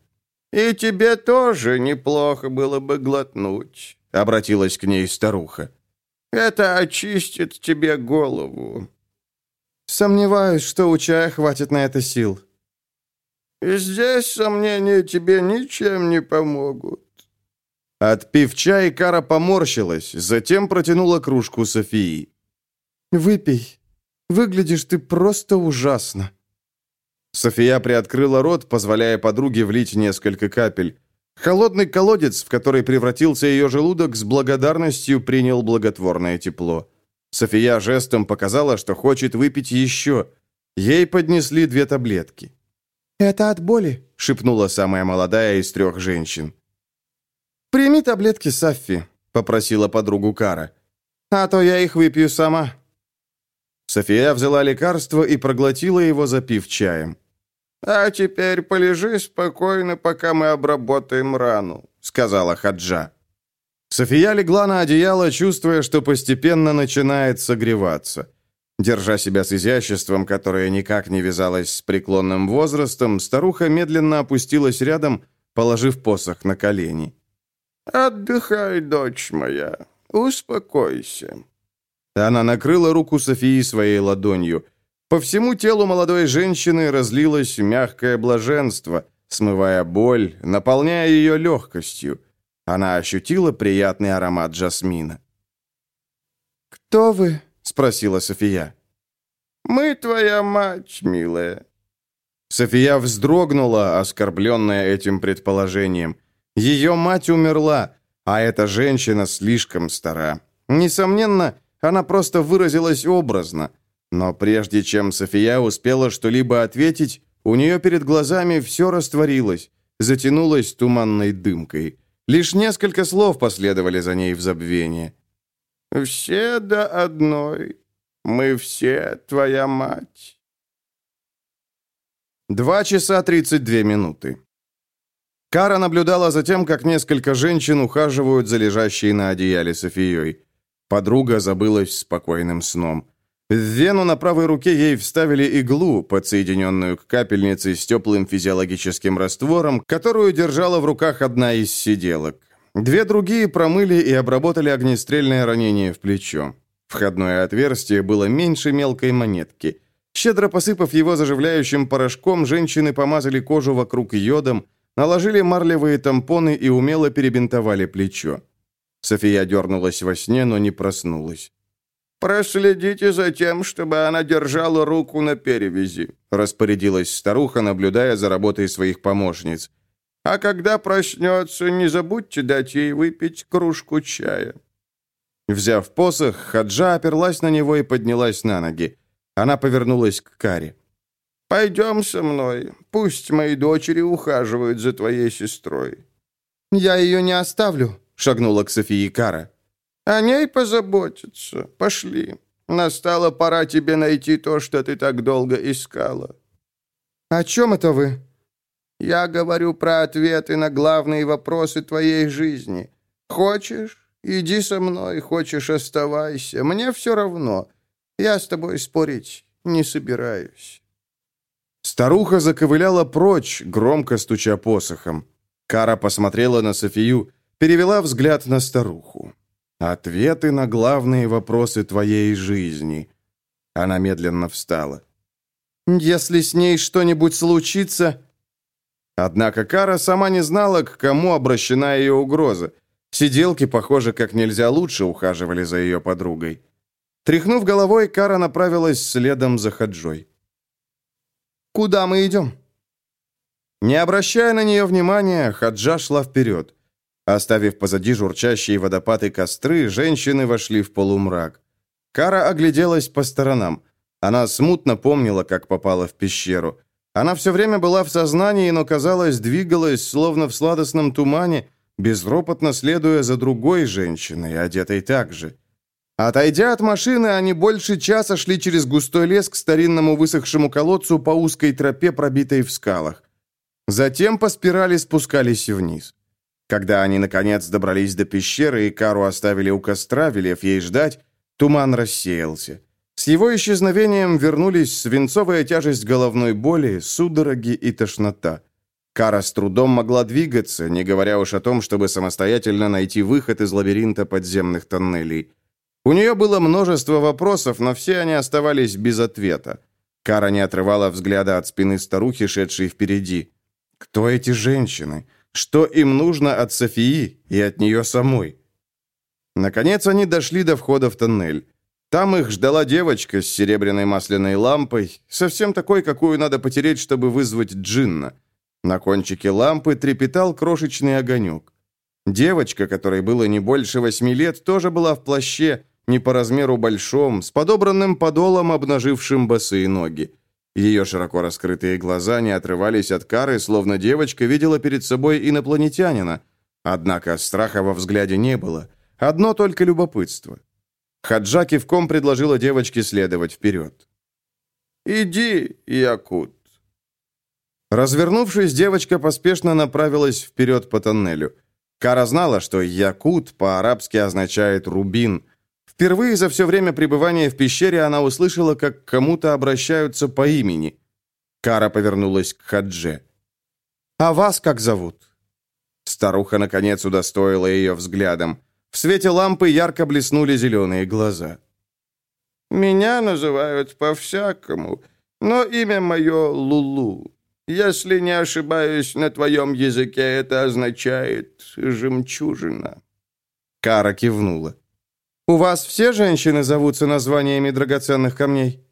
«И тебе тоже неплохо было бы глотнуть», — обратилась к ней старуха. «Это очистит тебе голову». «Сомневаюсь, что у чая хватит на это сил». «Здесь сомнения тебе ничем не помогут». Отпив чай, Кара поморщилась, затем протянула кружку Софии. «Выпей. Выглядишь ты просто ужасно». София приоткрыла рот, позволяя подруге влить несколько капель. Холодный колодец, в который превратился ее желудок, с благодарностью принял благотворное тепло. София жестом показала, что хочет выпить еще. Ей поднесли две таблетки. «Это от боли», — шепнула самая молодая из трех женщин. «Прими таблетки, Саффи», — попросила подругу Кара. «А то я их выпью сама». София взяла лекарство и проглотила его, запив чаем. «А теперь полежи спокойно, пока мы обработаем рану», — сказала Хаджа. София легла на одеяло, чувствуя, что постепенно начинает согреваться. Держа себя с изяществом, которое никак не вязалось с преклонным возрастом, старуха медленно опустилась рядом, положив посох на колени. «Отдыхай, дочь моя, успокойся». Она накрыла руку Софии своей ладонью — по всему телу молодой женщины разлилось мягкое блаженство, смывая боль, наполняя ее легкостью. Она ощутила приятный аромат жасмина. «Кто вы?» — спросила София. «Мы твоя мать, милая». София вздрогнула, оскорбленная этим предположением. Ее мать умерла, а эта женщина слишком стара. Несомненно, она просто выразилась образно — но прежде чем София успела что-либо ответить, У нее перед глазами все растворилось, затянулось туманной дымкой. Лишь несколько слов последовали за ней в забвение. «Все до одной. Мы все твоя мать». Два часа тридцать две минуты. Кара наблюдала за тем, как несколько женщин ухаживают за лежащей на одеяле Софией. Подруга забылась спокойным сном. В вену на правой руке ей вставили иглу, подсоединенную к капельнице с теплым физиологическим раствором, которую держала в руках одна из сиделок. Две другие промыли и обработали огнестрельное ранение в плечо. Входное отверстие было меньше мелкой монетки. Щедро посыпав его заживляющим порошком, женщины помазали кожу вокруг йодом, наложили марлевые тампоны и умело перебинтовали плечо. София дернулась во сне, но не проснулась. «Проследите за тем, чтобы она держала руку на перевязи», распорядилась старуха, наблюдая за работой своих помощниц. «А когда проснется, не забудьте дать ей выпить кружку чая». Взяв посох, Хаджа оперлась на него и поднялась на ноги. Она повернулась к Каре. «Пойдем со мной. Пусть мои дочери ухаживают за твоей сестрой». «Я ее не оставлю», — шагнула к Софии Кара. О ней позаботиться. Пошли. Настала пора тебе найти то, что ты так долго искала». «О чем это вы?» «Я говорю про ответы на главные вопросы твоей жизни. Хочешь, иди со мной, хочешь, оставайся. Мне все равно. Я с тобой спорить не собираюсь». Старуха заковыляла прочь, громко стуча посохом. Кара посмотрела на Софию, перевела взгляд на старуху. Ответы на главные вопросы твоей жизни. Она медленно встала. Если с ней что-нибудь случится... Однако Кара сама не знала, к кому обращена ее угроза. Сиделки, похоже, как нельзя лучше ухаживали за ее подругой. Тряхнув головой, Кара направилась следом за Хаджой. «Куда мы идем?» Не обращая на нее внимания, Хаджа шла вперед. Оставив позади журчащие водопады костры, женщины вошли в полумрак. Кара огляделась по сторонам. Она смутно помнила, как попала в пещеру. Она все время была в сознании, но, казалось, двигалась, словно в сладостном тумане, безропотно следуя за другой женщиной, одетой так же. Отойдя от машины, они больше часа шли через густой лес к старинному высохшему колодцу по узкой тропе, пробитой в скалах. Затем по спирали спускались вниз. Когда они, наконец, добрались до пещеры и Кару оставили у костра, велев ей ждать, туман рассеялся. С его исчезновением вернулись свинцовая тяжесть головной боли, судороги и тошнота. Кара с трудом могла двигаться, не говоря уж о том, чтобы самостоятельно найти выход из лабиринта подземных тоннелей. У нее было множество вопросов, но все они оставались без ответа. Кара не отрывала взгляда от спины старухи, шедшей впереди. «Кто эти женщины? Что им нужно от Софии и от нее самой? Наконец они дошли до входа в тоннель. Там их ждала девочка с серебряной масляной лампой, совсем такой, какую надо потереть, чтобы вызвать джинна. На кончике лампы трепетал крошечный огонек. Девочка, которой было не больше восьми лет, тоже была в плаще, не по размеру большом, с подобранным подолом, обнажившим босые ноги. Ее широко раскрытые глаза не отрывались от кары, словно девочка видела перед собой инопланетянина. Однако страха во взгляде не было. Одно только любопытство. Хаджа кивком предложила девочке следовать вперед. «Иди, Якут». Развернувшись, девочка поспешно направилась вперед по тоннелю. Кара знала, что «якут» по-арабски означает «рубин», Впервые за все время пребывания в пещере она услышала, как кому-то обращаются по имени. Кара повернулась к Хадже. «А вас как зовут?» Старуха, наконец, удостоила ее взглядом. В свете лампы ярко блеснули зеленые глаза. «Меня называют по-всякому, но имя мое Лулу. Если не ошибаюсь, на твоем языке это означает «жемчужина». Кара кивнула. «У вас все женщины зовутся названиями драгоценных камней?»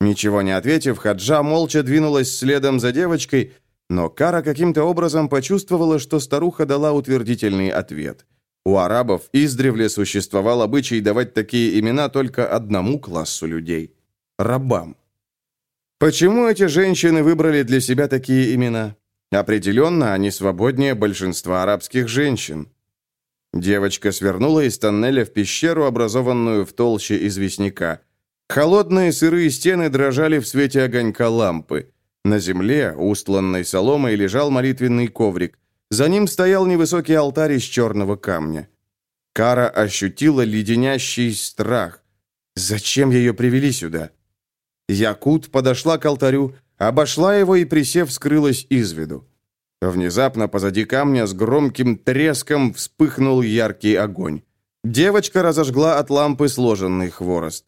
Ничего не ответив, Хаджа молча двинулась следом за девочкой, но Кара каким-то образом почувствовала, что старуха дала утвердительный ответ. У арабов издревле существовал обычай давать такие имена только одному классу людей – рабам. Почему эти женщины выбрали для себя такие имена? Определенно, они свободнее большинства арабских женщин. Девочка свернула из тоннеля в пещеру, образованную в толще известняка. Холодные сырые стены дрожали в свете огонька лампы. На земле, устланной соломой, лежал молитвенный коврик. За ним стоял невысокий алтарь из черного камня. Кара ощутила леденящий страх. Зачем ее привели сюда? Якут подошла к алтарю, обошла его и, присев, скрылась из виду. Внезапно позади камня с громким треском вспыхнул яркий огонь. Девочка разожгла от лампы сложенный хворост.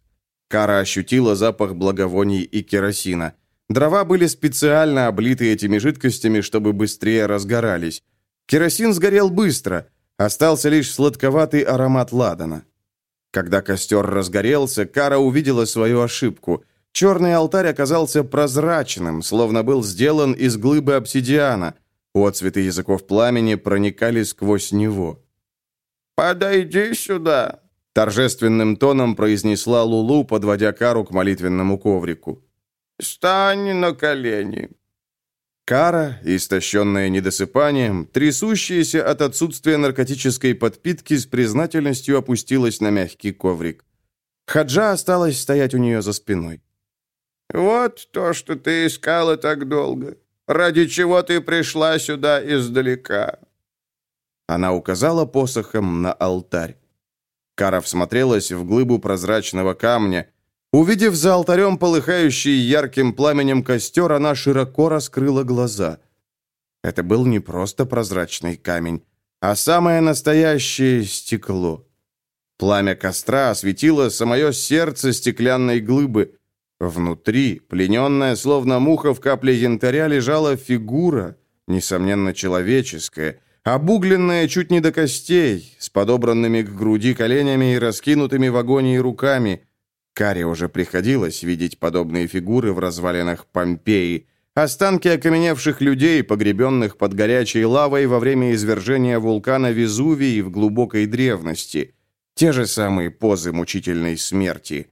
Кара ощутила запах благовоний и керосина. Дрова были специально облиты этими жидкостями, чтобы быстрее разгорались. Керосин сгорел быстро, остался лишь сладковатый аромат ладана. Когда костер разгорелся, Кара увидела свою ошибку. Черный алтарь оказался прозрачным, словно был сделан из глыбы обсидиана. Отцветы языков пламени проникали сквозь него. «Подойди сюда!» Торжественным тоном произнесла Лулу, подводя Кару к молитвенному коврику. «Стань на колени!» Кара, истощенная недосыпанием, трясущаяся от отсутствия наркотической подпитки, с признательностью опустилась на мягкий коврик. Хаджа осталась стоять у нее за спиной. «Вот то, что ты искала так долго. Ради чего ты пришла сюда издалека?» Она указала посохом на алтарь. Кара всмотрелась в глыбу прозрачного камня, Увидев за алтарем полыхающий ярким пламенем костер, она широко раскрыла глаза. Это был не просто прозрачный камень, а самое настоящее стекло. Пламя костра осветило самое сердце стеклянной глыбы. Внутри, плененная, словно муха в капле янтаря, лежала фигура, несомненно, человеческая, обугленная чуть не до костей, с подобранными к груди коленями и раскинутыми в агонии руками – Каре уже приходилось видеть подобные фигуры в развалинах Помпеи, останки окаменевших людей, погребенных под горячей лавой во время извержения вулкана Везувий в глубокой древности. Те же самые позы мучительной смерти.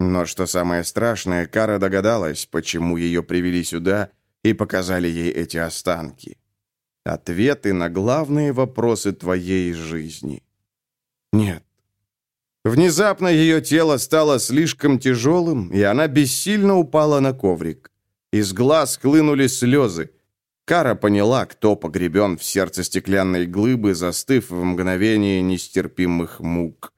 Но что самое страшное, Кара догадалась, почему ее привели сюда и показали ей эти останки. Ответы на главные вопросы твоей жизни. Нет, Внезапно ее тело стало слишком тяжелым, и она бессильно упала на коврик. Из глаз хлынули слезы. Кара поняла, кто погребен в сердце стеклянной глыбы, застыв в мгновение нестерпимых мук.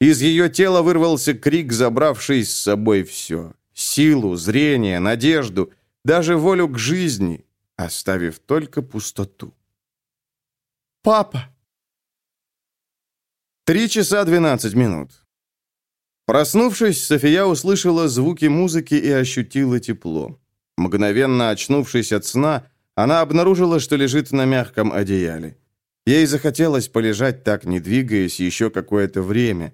Из ее тела вырвался крик, забравший с собой все. Силу, зрение, надежду, даже волю к жизни, оставив только пустоту. «Папа!» Три часа двенадцать минут. Проснувшись, София услышала звуки музыки и ощутила тепло. Мгновенно очнувшись от сна, она обнаружила, что лежит на мягком одеяле. Ей захотелось полежать так, не двигаясь, еще какое-то время.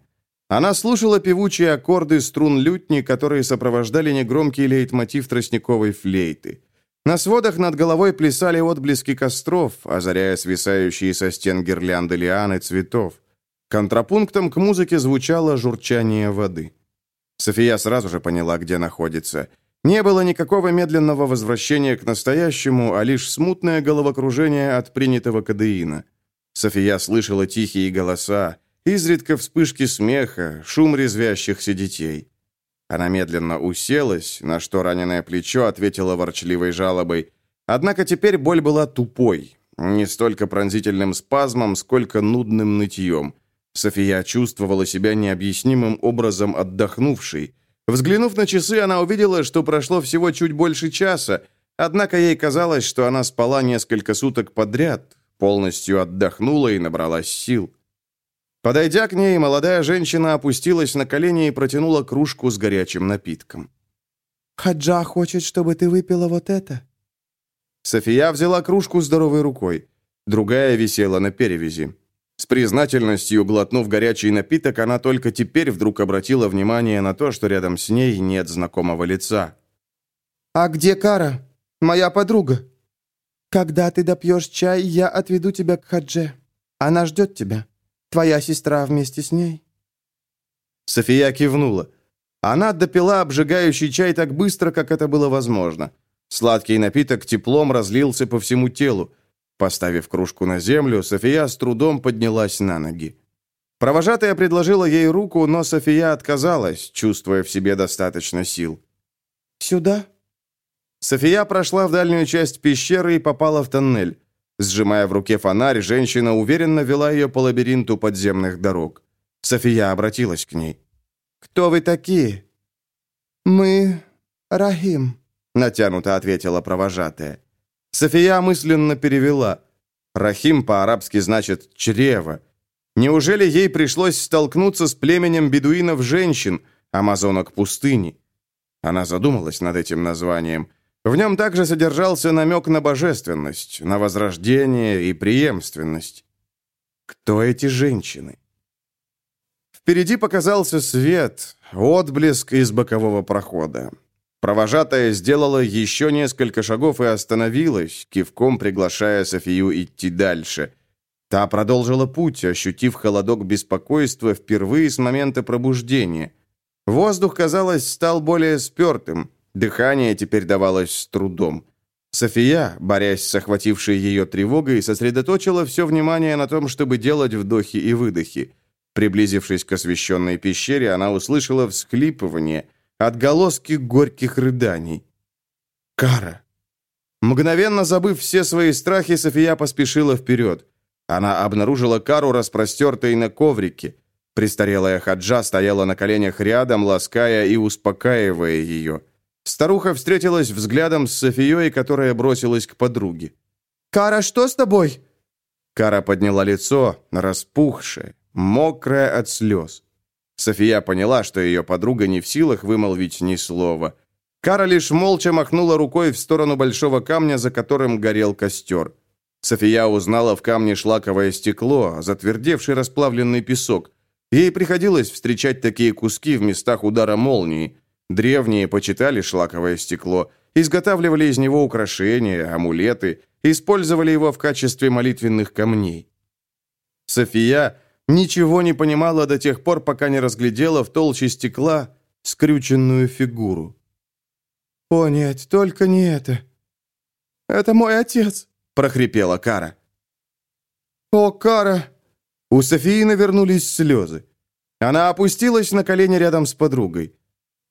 Она слушала певучие аккорды струн лютни, которые сопровождали негромкий лейтмотив тростниковой флейты. На сводах над головой плясали отблески костров, озаряя свисающие со стен гирлянды лианы цветов. Контрапунктом к музыке звучало журчание воды. София сразу же поняла, где находится. Не было никакого медленного возвращения к настоящему, а лишь смутное головокружение от принятого кадеина. София слышала тихие голоса, изредка вспышки смеха, шум резвящихся детей. Она медленно уселась, на что раненое плечо ответило ворчливой жалобой. Однако теперь боль была тупой, не столько пронзительным спазмом, сколько нудным нытьем. София чувствовала себя необъяснимым образом отдохнувшей. Взглянув на часы, она увидела, что прошло всего чуть больше часа, однако ей казалось, что она спала несколько суток подряд, полностью отдохнула и набралась сил. Подойдя к ней, молодая женщина опустилась на колени и протянула кружку с горячим напитком. «Хаджа хочет, чтобы ты выпила вот это». София взяла кружку здоровой рукой. Другая висела на перевязи. С признательностью глотнув горячий напиток, она только теперь вдруг обратила внимание на то, что рядом с ней нет знакомого лица. «А где Кара? Моя подруга?» «Когда ты допьешь чай, я отведу тебя к Хадже. Она ждет тебя. Твоя сестра вместе с ней». София кивнула. Она допила обжигающий чай так быстро, как это было возможно. Сладкий напиток теплом разлился по всему телу. Поставив кружку на землю, София с трудом поднялась на ноги. Провожатая предложила ей руку, но София отказалась, чувствуя в себе достаточно сил. «Сюда?» София прошла в дальнюю часть пещеры и попала в тоннель. Сжимая в руке фонарь, женщина уверенно вела ее по лабиринту подземных дорог. София обратилась к ней. «Кто вы такие?» «Мы... Рахим», — натянуто ответила провожатая. София мысленно перевела. «Рахим по-арабски значит «чрево». Неужели ей пришлось столкнуться с племенем бедуинов-женщин, амазонок пустыни? Она задумалась над этим названием. В нем также содержался намек на божественность, на возрождение и преемственность. Кто эти женщины? Впереди показался свет, отблеск из бокового прохода. Провожатая сделала еще несколько шагов и остановилась, кивком приглашая Софию идти дальше. Та продолжила путь, ощутив холодок беспокойства впервые с момента пробуждения. Воздух, казалось, стал более спертым, дыхание теперь давалось с трудом. София, борясь с охватившей ее тревогой, сосредоточила все внимание на том, чтобы делать вдохи и выдохи. Приблизившись к освещенной пещере, она услышала всхлипывание, отголоски горьких рыданий. «Кара!» Мгновенно забыв все свои страхи, София поспешила вперед. Она обнаружила Кару, распростертой на коврике. Престарелая Хаджа стояла на коленях рядом, лаская и успокаивая ее. Старуха встретилась взглядом с Софией, которая бросилась к подруге. «Кара, что с тобой?» Кара подняла лицо, распухшее, мокрая от слез. София поняла, что ее подруга не в силах вымолвить ни слова. Кара лишь молча махнула рукой в сторону большого камня, за которым горел костер. София узнала в камне шлаковое стекло, затвердевший расплавленный песок. Ей приходилось встречать такие куски в местах удара молнии. Древние почитали шлаковое стекло, изготавливали из него украшения, амулеты, использовали его в качестве молитвенных камней. София Ничего не понимала до тех пор, пока не разглядела в толще стекла скрюченную фигуру. «О нет, только не это. Это мой отец», — прохрипела Кара. «О, Кара!» У Софии навернулись слезы. Она опустилась на колени рядом с подругой.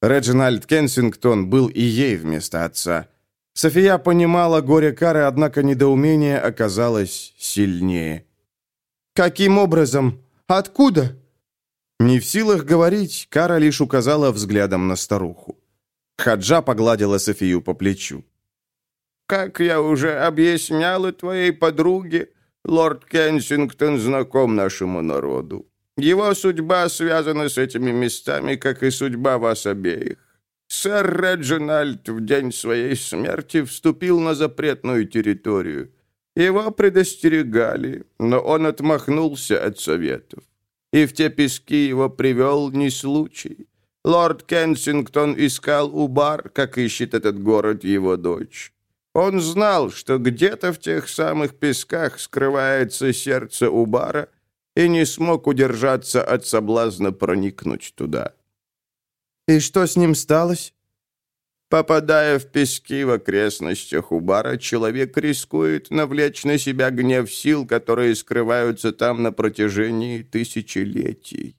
Реджинальд Кенсингтон был и ей вместо отца. София понимала горе Кары, однако недоумение оказалось сильнее. «Каким образом? Откуда?» Не в силах говорить, Кара лишь указала взглядом на старуху. Хаджа погладила Софию по плечу. «Как я уже объясняла твоей подруге, лорд Кенсингтон знаком нашему народу. Его судьба связана с этими местами, как и судьба вас обеих. Сэр Реджинальд в день своей смерти вступил на запретную территорию. Его предостерегали, но он отмахнулся от советов. И в те пески его привел не случай. Лорд Кенсингтон искал Убар, как ищет этот город его дочь. Он знал, что где-то в тех самых песках скрывается сердце Убара, и не смог удержаться от соблазна проникнуть туда. «И что с ним сталось?» Попадая в пески в окрестностях Убара, человек рискует навлечь на себя гнев сил, которые скрываются там на протяжении тысячелетий.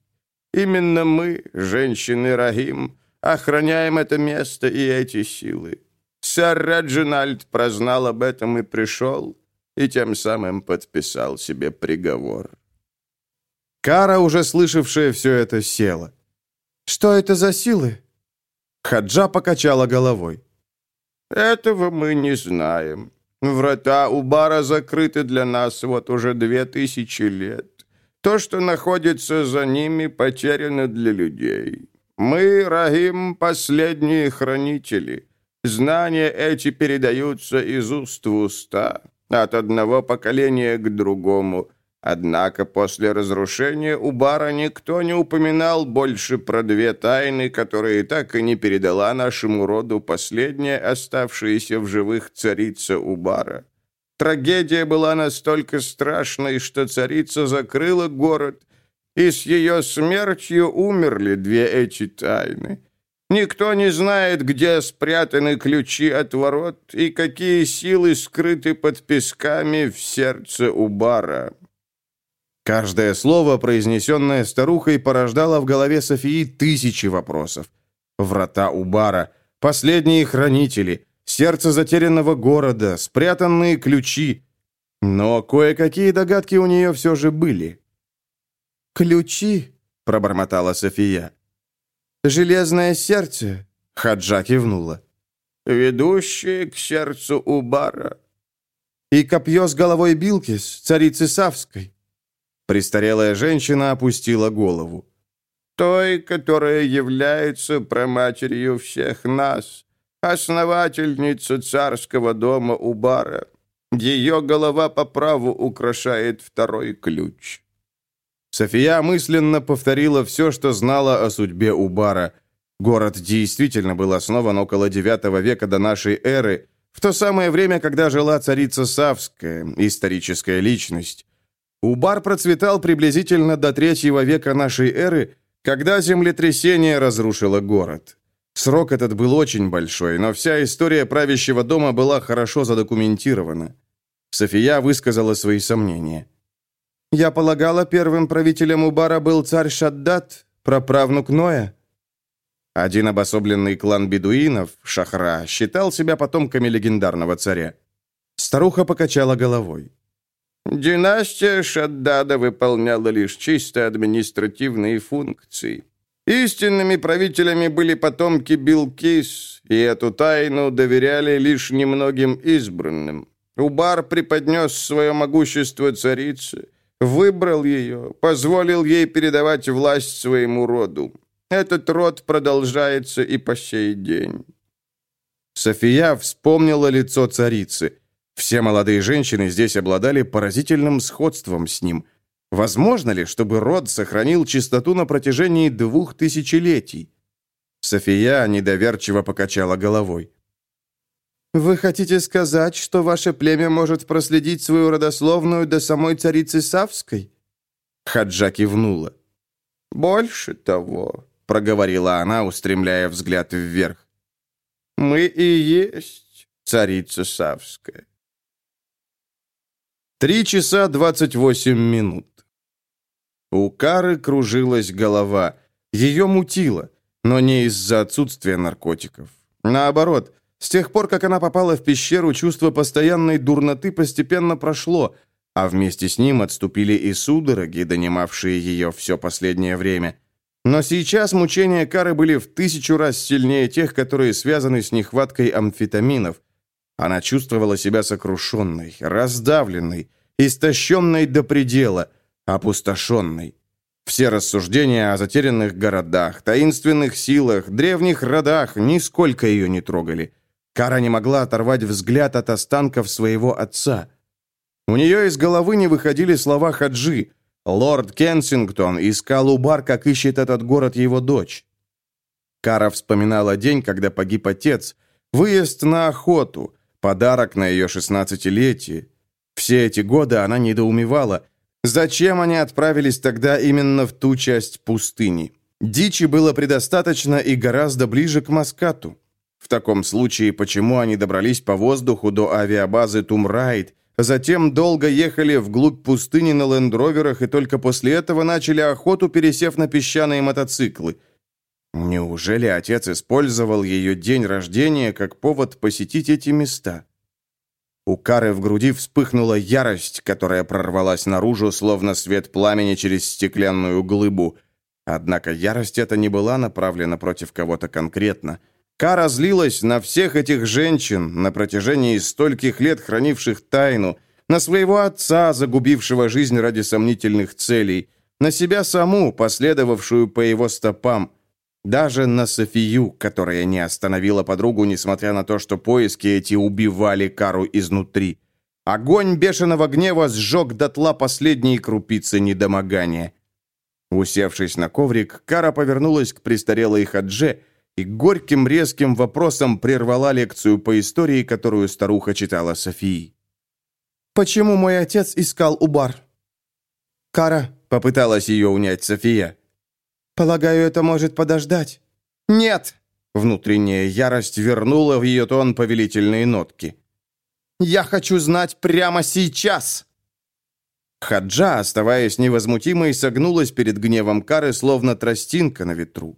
Именно мы, женщины Рахим, охраняем это место и эти силы. Сэр Реджинальд прознал об этом и пришел, и тем самым подписал себе приговор. Кара, уже слышавшая все это, села. «Что это за силы?» Хаджа покачала головой. «Этого мы не знаем. Врата у бара закрыты для нас вот уже две тысячи лет. То, что находится за ними, потеряно для людей. Мы, Рахим, последние хранители. Знания эти передаются из уст в уста, от одного поколения к другому – Однако после разрушения у бара никто не упоминал больше про две тайны, которые так и не передала нашему роду последняя оставшаяся в живых царица Убара. Трагедия была настолько страшной, что царица закрыла город, и с ее смертью умерли две эти тайны. Никто не знает, где спрятаны ключи от ворот и какие силы скрыты под песками в сердце Убара». Каждое слово, произнесенное старухой, порождало в голове Софии тысячи вопросов. Врата Убара, последние хранители, сердце затерянного города, спрятанные ключи. Но кое-какие догадки у нее все же были. «Ключи?» — пробормотала София. «Железное сердце?» — Хаджа кивнула. «Ведущее к сердцу Убара». «И копье с головой Билкис, царицы Савской?» Престарелая женщина опустила голову. «Той, которая является проматерью всех нас, основательница царского дома Убара. Ее голова по праву украшает второй ключ». София мысленно повторила все, что знала о судьбе Убара. Город действительно был основан около IX века до нашей эры, в то самое время, когда жила царица Савская, историческая личность. Убар процветал приблизительно до третьего века нашей эры, когда землетрясение разрушило город. Срок этот был очень большой, но вся история правящего дома была хорошо задокументирована. София высказала свои сомнения. Я полагала, первым правителем Убара был царь Шаддат, праправнук Ноя. Один обособленный клан бедуинов, Шахра, считал себя потомками легендарного царя. Старуха покачала головой. Династия Шаддада выполняла лишь чисто административные функции. Истинными правителями были потомки Билкис, и эту тайну доверяли лишь немногим избранным. Убар преподнес свое могущество царице, Выбрал ее, позволил ей передавать власть своему роду. Этот род продолжается и по сей день. София вспомнила лицо царицы. Все молодые женщины здесь обладали поразительным сходством с ним. Возможно ли, чтобы род сохранил чистоту на протяжении двух тысячелетий? София недоверчиво покачала головой. «Вы хотите сказать, что ваше племя может проследить свою родословную до самой царицы Савской?» Хаджа кивнула. «Больше того», — проговорила она, устремляя взгляд вверх. «Мы и есть царица Савская». Три часа двадцать восемь минут. У Кары кружилась голова. Ее мутило, но не из-за отсутствия наркотиков. Наоборот, с тех пор, как она попала в пещеру, чувство постоянной дурноты постепенно прошло, а вместе с ним отступили и судороги, донимавшие ее все последнее время. Но сейчас мучения Кары были в тысячу раз сильнее тех, которые связаны с нехваткой амфетаминов. Она чувствовала себя сокрушенной, раздавленной, истощенной до предела, опустошенной. Все рассуждения о затерянных городах, таинственных силах, древних родах нисколько ее не трогали. Кара не могла оторвать взгляд от останков своего отца. У нее из головы не выходили слова Хаджи. Лорд Кенсингтон искал Убар, как ищет этот город его дочь. Кара вспоминала день, когда погиб отец, выезд на охоту, подарок на ее шестнадцатилетие. Все эти годы она недоумевала, зачем они отправились тогда именно в ту часть пустыни. Дичи было предостаточно и гораздо ближе к Маскату. В таком случае, почему они добрались по воздуху до авиабазы Тумрайт, затем долго ехали вглубь пустыни на лендроверах и только после этого начали охоту, пересев на песчаные мотоциклы? Неужели отец использовал ее день рождения как повод посетить эти места? У Кары в груди вспыхнула ярость, которая прорвалась наружу, словно свет пламени через стеклянную глыбу. Однако ярость эта не была направлена против кого-то конкретно – Кара злилась на всех этих женщин, на протяжении стольких лет хранивших тайну, на своего отца, загубившего жизнь ради сомнительных целей, на себя саму, последовавшую по его стопам, даже на Софию, которая не остановила подругу, несмотря на то, что поиски эти убивали Кару изнутри. Огонь бешеного гнева сжег дотла последние крупицы недомогания. Усевшись на коврик, Кара повернулась к престарелой Хадже, и горьким резким вопросом прервала лекцию по истории, которую старуха читала Софии. «Почему мой отец искал Убар?» «Кара», — попыталась ее унять София. «Полагаю, это может подождать». «Нет!» Внутренняя ярость вернула в ее тон повелительные нотки. «Я хочу знать прямо сейчас!» Хаджа, оставаясь невозмутимой, согнулась перед гневом Кары, словно тростинка на ветру.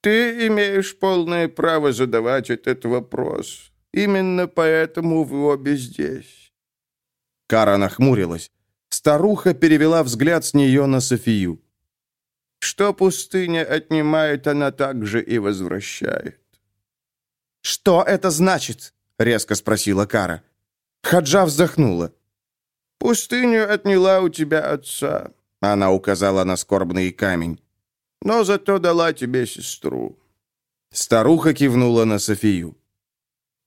«Ты имеешь полное право задавать этот вопрос. Именно поэтому вы обе здесь». Кара нахмурилась. Старуха перевела взгляд с нее на Софию. «Что пустыня отнимает, она также и возвращает». «Что это значит?» — резко спросила Кара. Хаджа вздохнула. Пустыню отняла у тебя отца». Она указала на скорбный камень. «Но зато дала тебе сестру». Старуха кивнула на Софию.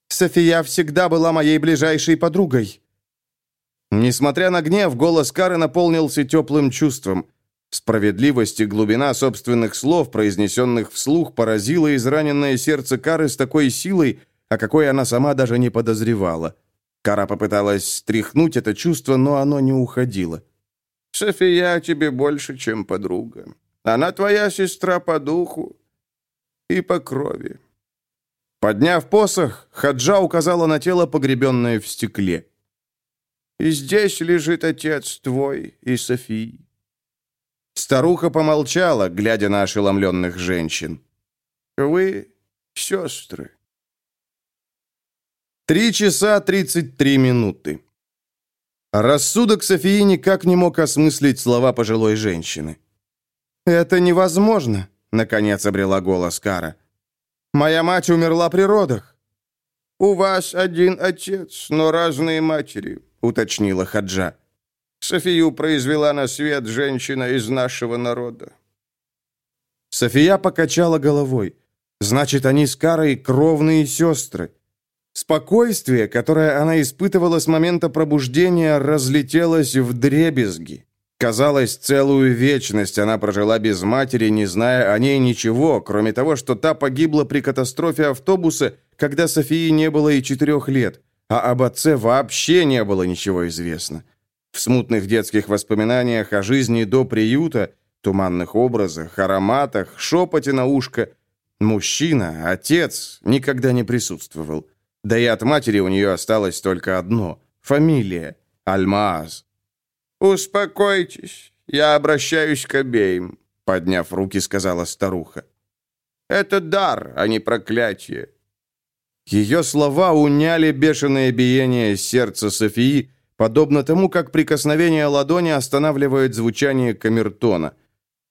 «София всегда была моей ближайшей подругой». Несмотря на гнев, голос Кары наполнился теплым чувством. Справедливость и глубина собственных слов, произнесенных вслух, поразила израненное сердце Кары с такой силой, о какой она сама даже не подозревала. Кара попыталась стряхнуть это чувство, но оно не уходило. «София тебе больше, чем подруга. Она твоя сестра по духу и по крови». Подняв посох, Хаджа указала на тело, погребенное в стекле. «И здесь лежит отец твой и Софии». Старуха помолчала, глядя на ошеломленных женщин. «Вы сестры». Три часа тридцать три минуты. Рассудок Софии никак не мог осмыслить слова пожилой женщины. «Это невозможно», — наконец обрела голос Кара. «Моя мать умерла при родах». «У вас один отец, но разные матери», — уточнила Хаджа. «Софию произвела на свет женщина из нашего народа». София покачала головой. «Значит, они с Карой кровные сестры. Спокойствие, которое она испытывала с момента пробуждения, разлетелось в дребезги. Казалось, целую вечность она прожила без матери, не зная о ней ничего, кроме того, что та погибла при катастрофе автобуса, когда Софии не было и четырех лет, а об отце вообще не было ничего известно. В смутных детских воспоминаниях о жизни до приюта, туманных образах, ароматах, шепоте на ушко, мужчина, отец, никогда не присутствовал. Да и от матери у нее осталось только одно — фамилия — Альмааз. «Успокойтесь, я обращаюсь к обеим», — подняв руки, сказала старуха. «Это дар, а не проклятие». Ее слова уняли бешеное биение сердца Софии, подобно тому, как прикосновение ладони останавливает звучание камертона —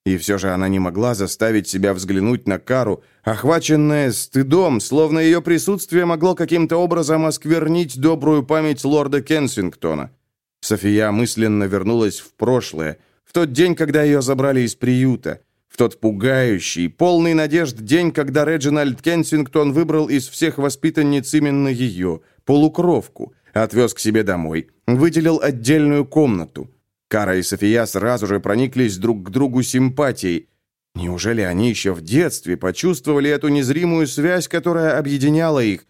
и все же она не могла заставить себя взглянуть на Кару, охваченная стыдом, словно ее присутствие могло каким-то образом осквернить добрую память лорда Кенсингтона. София мысленно вернулась в прошлое, в тот день, когда ее забрали из приюта, в тот пугающий, полный надежд день, когда Реджинальд Кенсингтон выбрал из всех воспитанниц именно ее, полукровку, отвез к себе домой, выделил отдельную комнату – Кара и София сразу же прониклись друг к другу симпатией. Неужели они еще в детстве почувствовали эту незримую связь, которая объединяла их?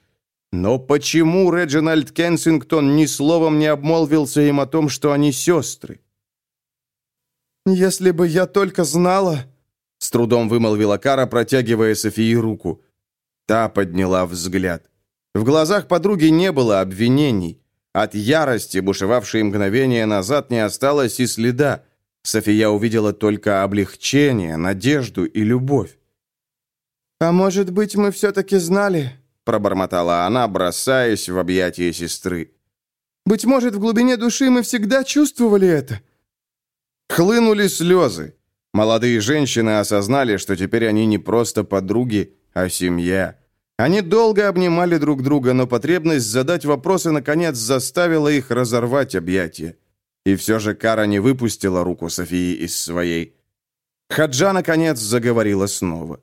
Но почему Реджинальд Кенсингтон ни словом не обмолвился им о том, что они сестры? «Если бы я только знала...» С трудом вымолвила Кара, протягивая Софии руку. Та подняла взгляд. В глазах подруги не было обвинений. От ярости, бушевавшей мгновение назад, не осталось и следа. София увидела только облегчение, надежду и любовь. «А может быть, мы все-таки знали?» пробормотала она, бросаясь в объятия сестры. «Быть может, в глубине души мы всегда чувствовали это?» Хлынули слезы. Молодые женщины осознали, что теперь они не просто подруги, а семья. Они долго обнимали друг друга, но потребность задать вопросы наконец заставила их разорвать объятия. И все же Кара не выпустила руку Софии из своей. Хаджа, наконец, заговорила снова.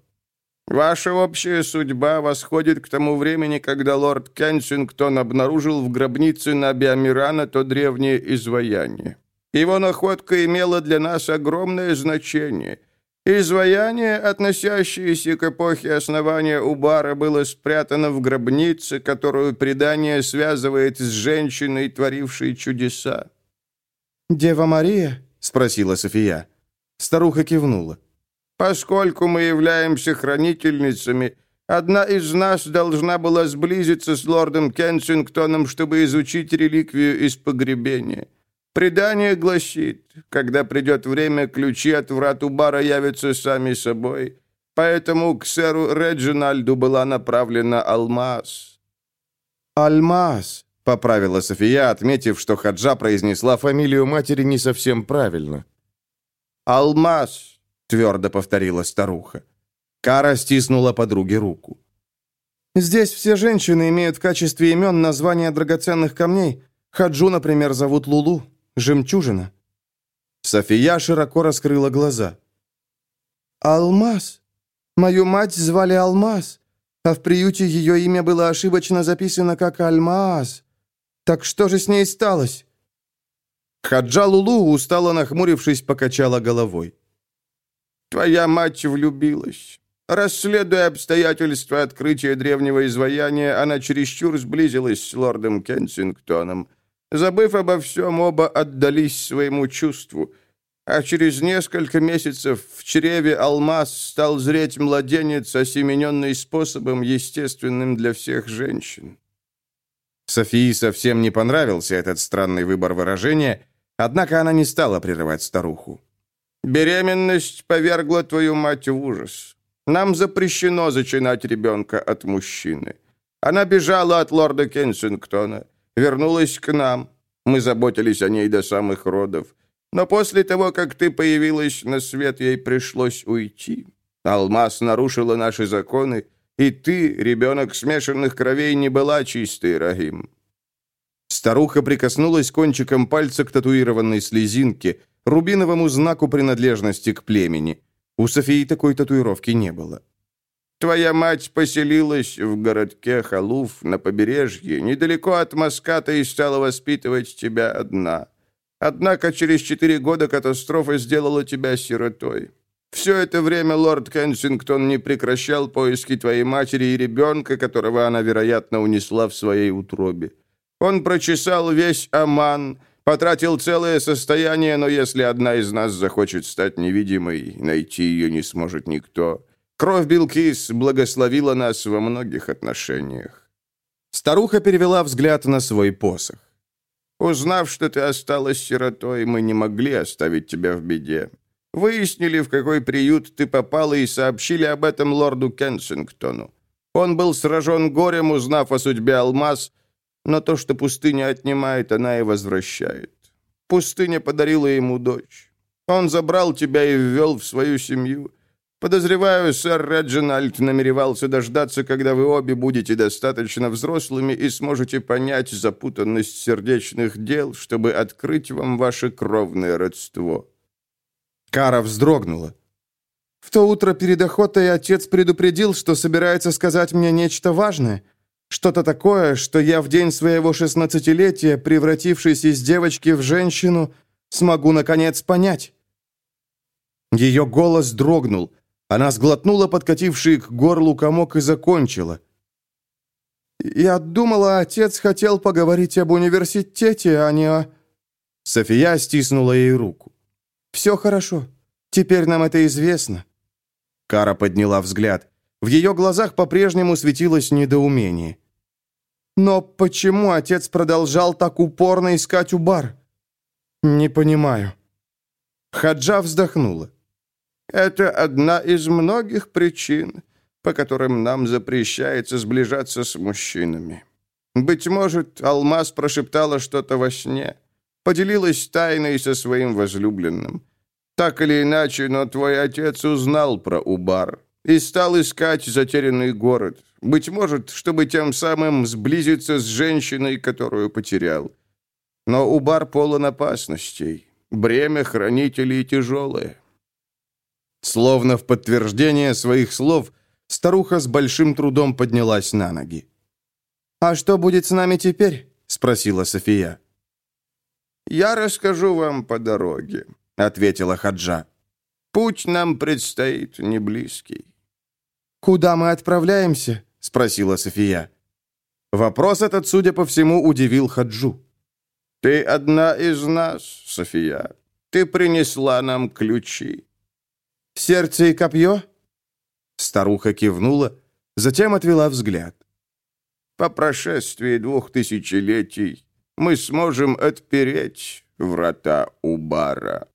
«Ваша общая судьба восходит к тому времени, когда лорд Кенсингтон обнаружил в гробнице Набиамирана то древнее изваяние. Его находка имела для нас огромное значение – Изваяние, относящееся к эпохе основания Убара, было спрятано в гробнице, которую предание связывает с женщиной, творившей чудеса. «Дева Мария?» — спросила София. Старуха кивнула. «Поскольку мы являемся хранительницами, Одна из нас должна была сблизиться с лордом Кенсингтоном, чтобы изучить реликвию из погребения. Предание гласит, когда придет время, ключи от врат Убара явятся сами собой. Поэтому к сэру Реджинальду была направлена алмаз». «Алмаз», — поправила София, отметив, что Хаджа произнесла фамилию матери не совсем правильно. «Алмаз», — твердо повторила старуха. Кара стиснула подруге руку. «Здесь все женщины имеют в качестве имен названия драгоценных камней. Хаджу, например, зовут Лулу, жемчужина». София широко раскрыла глаза. «Алмаз? Мою мать звали Алмаз, а в приюте ее имя было ошибочно записано как Альмаз. Так что же с ней сталось?» Хаджа Лулу, устало нахмурившись, покачала головой. «Твоя мать влюбилась. Расследуя обстоятельства открытия древнего изваяния, она чересчур сблизилась с лордом Кенсингтоном. Забыв обо всем, оба отдались своему чувству. А через несколько месяцев в чреве алмаз стал зреть младенец, осемененный способом, естественным для всех женщин. Софии совсем не понравился этот странный выбор выражения, однако она не стала прерывать старуху. «Беременность повергла твою мать в ужас. Нам запрещено зачинать ребенка от мужчины. Она бежала от лорда Кенсингтона, вернулась к нам. Мы заботились о ней до самых родов. Но после того, как ты появилась на свет, ей пришлось уйти. Алмаз нарушила наши законы, и ты, ребенок смешанных кровей, не была чистой, Рахим». Старуха прикоснулась кончиком пальца к татуированной слезинке, рубиновому знаку принадлежности к племени – у Софии такой татуировки не было. «Твоя мать поселилась в городке Халуф на побережье, недалеко от Маската, и стала воспитывать тебя одна. Однако через четыре года катастрофа сделала тебя сиротой. Все это время лорд Кенсингтон не прекращал поиски твоей матери и ребенка, которого она, вероятно, унесла в своей утробе. Он прочесал весь Аман, Потратил целое состояние, но если одна из нас захочет стать невидимой, найти ее не сможет никто. Кровь Билкис благословила нас во многих отношениях. Старуха перевела взгляд на свой посох. Узнав, что ты осталась сиротой, мы не могли оставить тебя в беде. Выяснили, в какой приют ты попала, и сообщили об этом лорду Кенсингтону. Он был сражен горем, узнав о судьбе Алмаз, но то, что пустыня отнимает, она и возвращает. Пустыня подарила ему дочь. Он забрал тебя и ввел в свою семью. Подозреваю, сэр Реджинальд намеревался дождаться, когда вы обе будете достаточно взрослыми и сможете понять запутанность сердечных дел, чтобы открыть вам ваше кровное родство». Кара вздрогнула. «В то утро перед охотой отец предупредил, что собирается сказать мне нечто важное. Что-то такое, что я в день своего шестнадцатилетия, превратившись из девочки в женщину, смогу, наконец, понять». Ее голос дрогнул. Она сглотнула подкативший к горлу комок и закончила. «Я думала, отец хотел поговорить об университете, а не о...» София стиснула ей руку. «Все хорошо. Теперь нам это известно». Кара подняла взгляд. В ее глазах по-прежнему светилось недоумение. Но почему отец продолжал так упорно искать Убар? Не понимаю. Хаджа вздохнула. Это одна из многих причин, по которым нам запрещается сближаться с мужчинами. Быть может, Алмаз прошептала что-то во сне, поделилась тайной со своим возлюбленным. Так или иначе, но твой отец узнал про Убар и стал искать затерянный город. Быть может, чтобы тем самым сблизиться с женщиной, которую потерял. Но Убар полон опасностей. Бремя хранителей тяжелое. Словно в подтверждение своих слов, старуха с большим трудом поднялась на ноги. «А что будет с нами теперь?» — спросила София. «Я расскажу вам по дороге», — ответила Хаджа. «Путь нам предстоит не близкий». «Куда мы отправляемся?» — спросила София. Вопрос этот, судя по всему, удивил Хаджу. «Ты одна из нас, София. Ты принесла нам ключи». «Сердце и копье?» Старуха кивнула, Затем отвела взгляд. «По прошествии двух тысячелетий мы сможем отпереть врата Убара».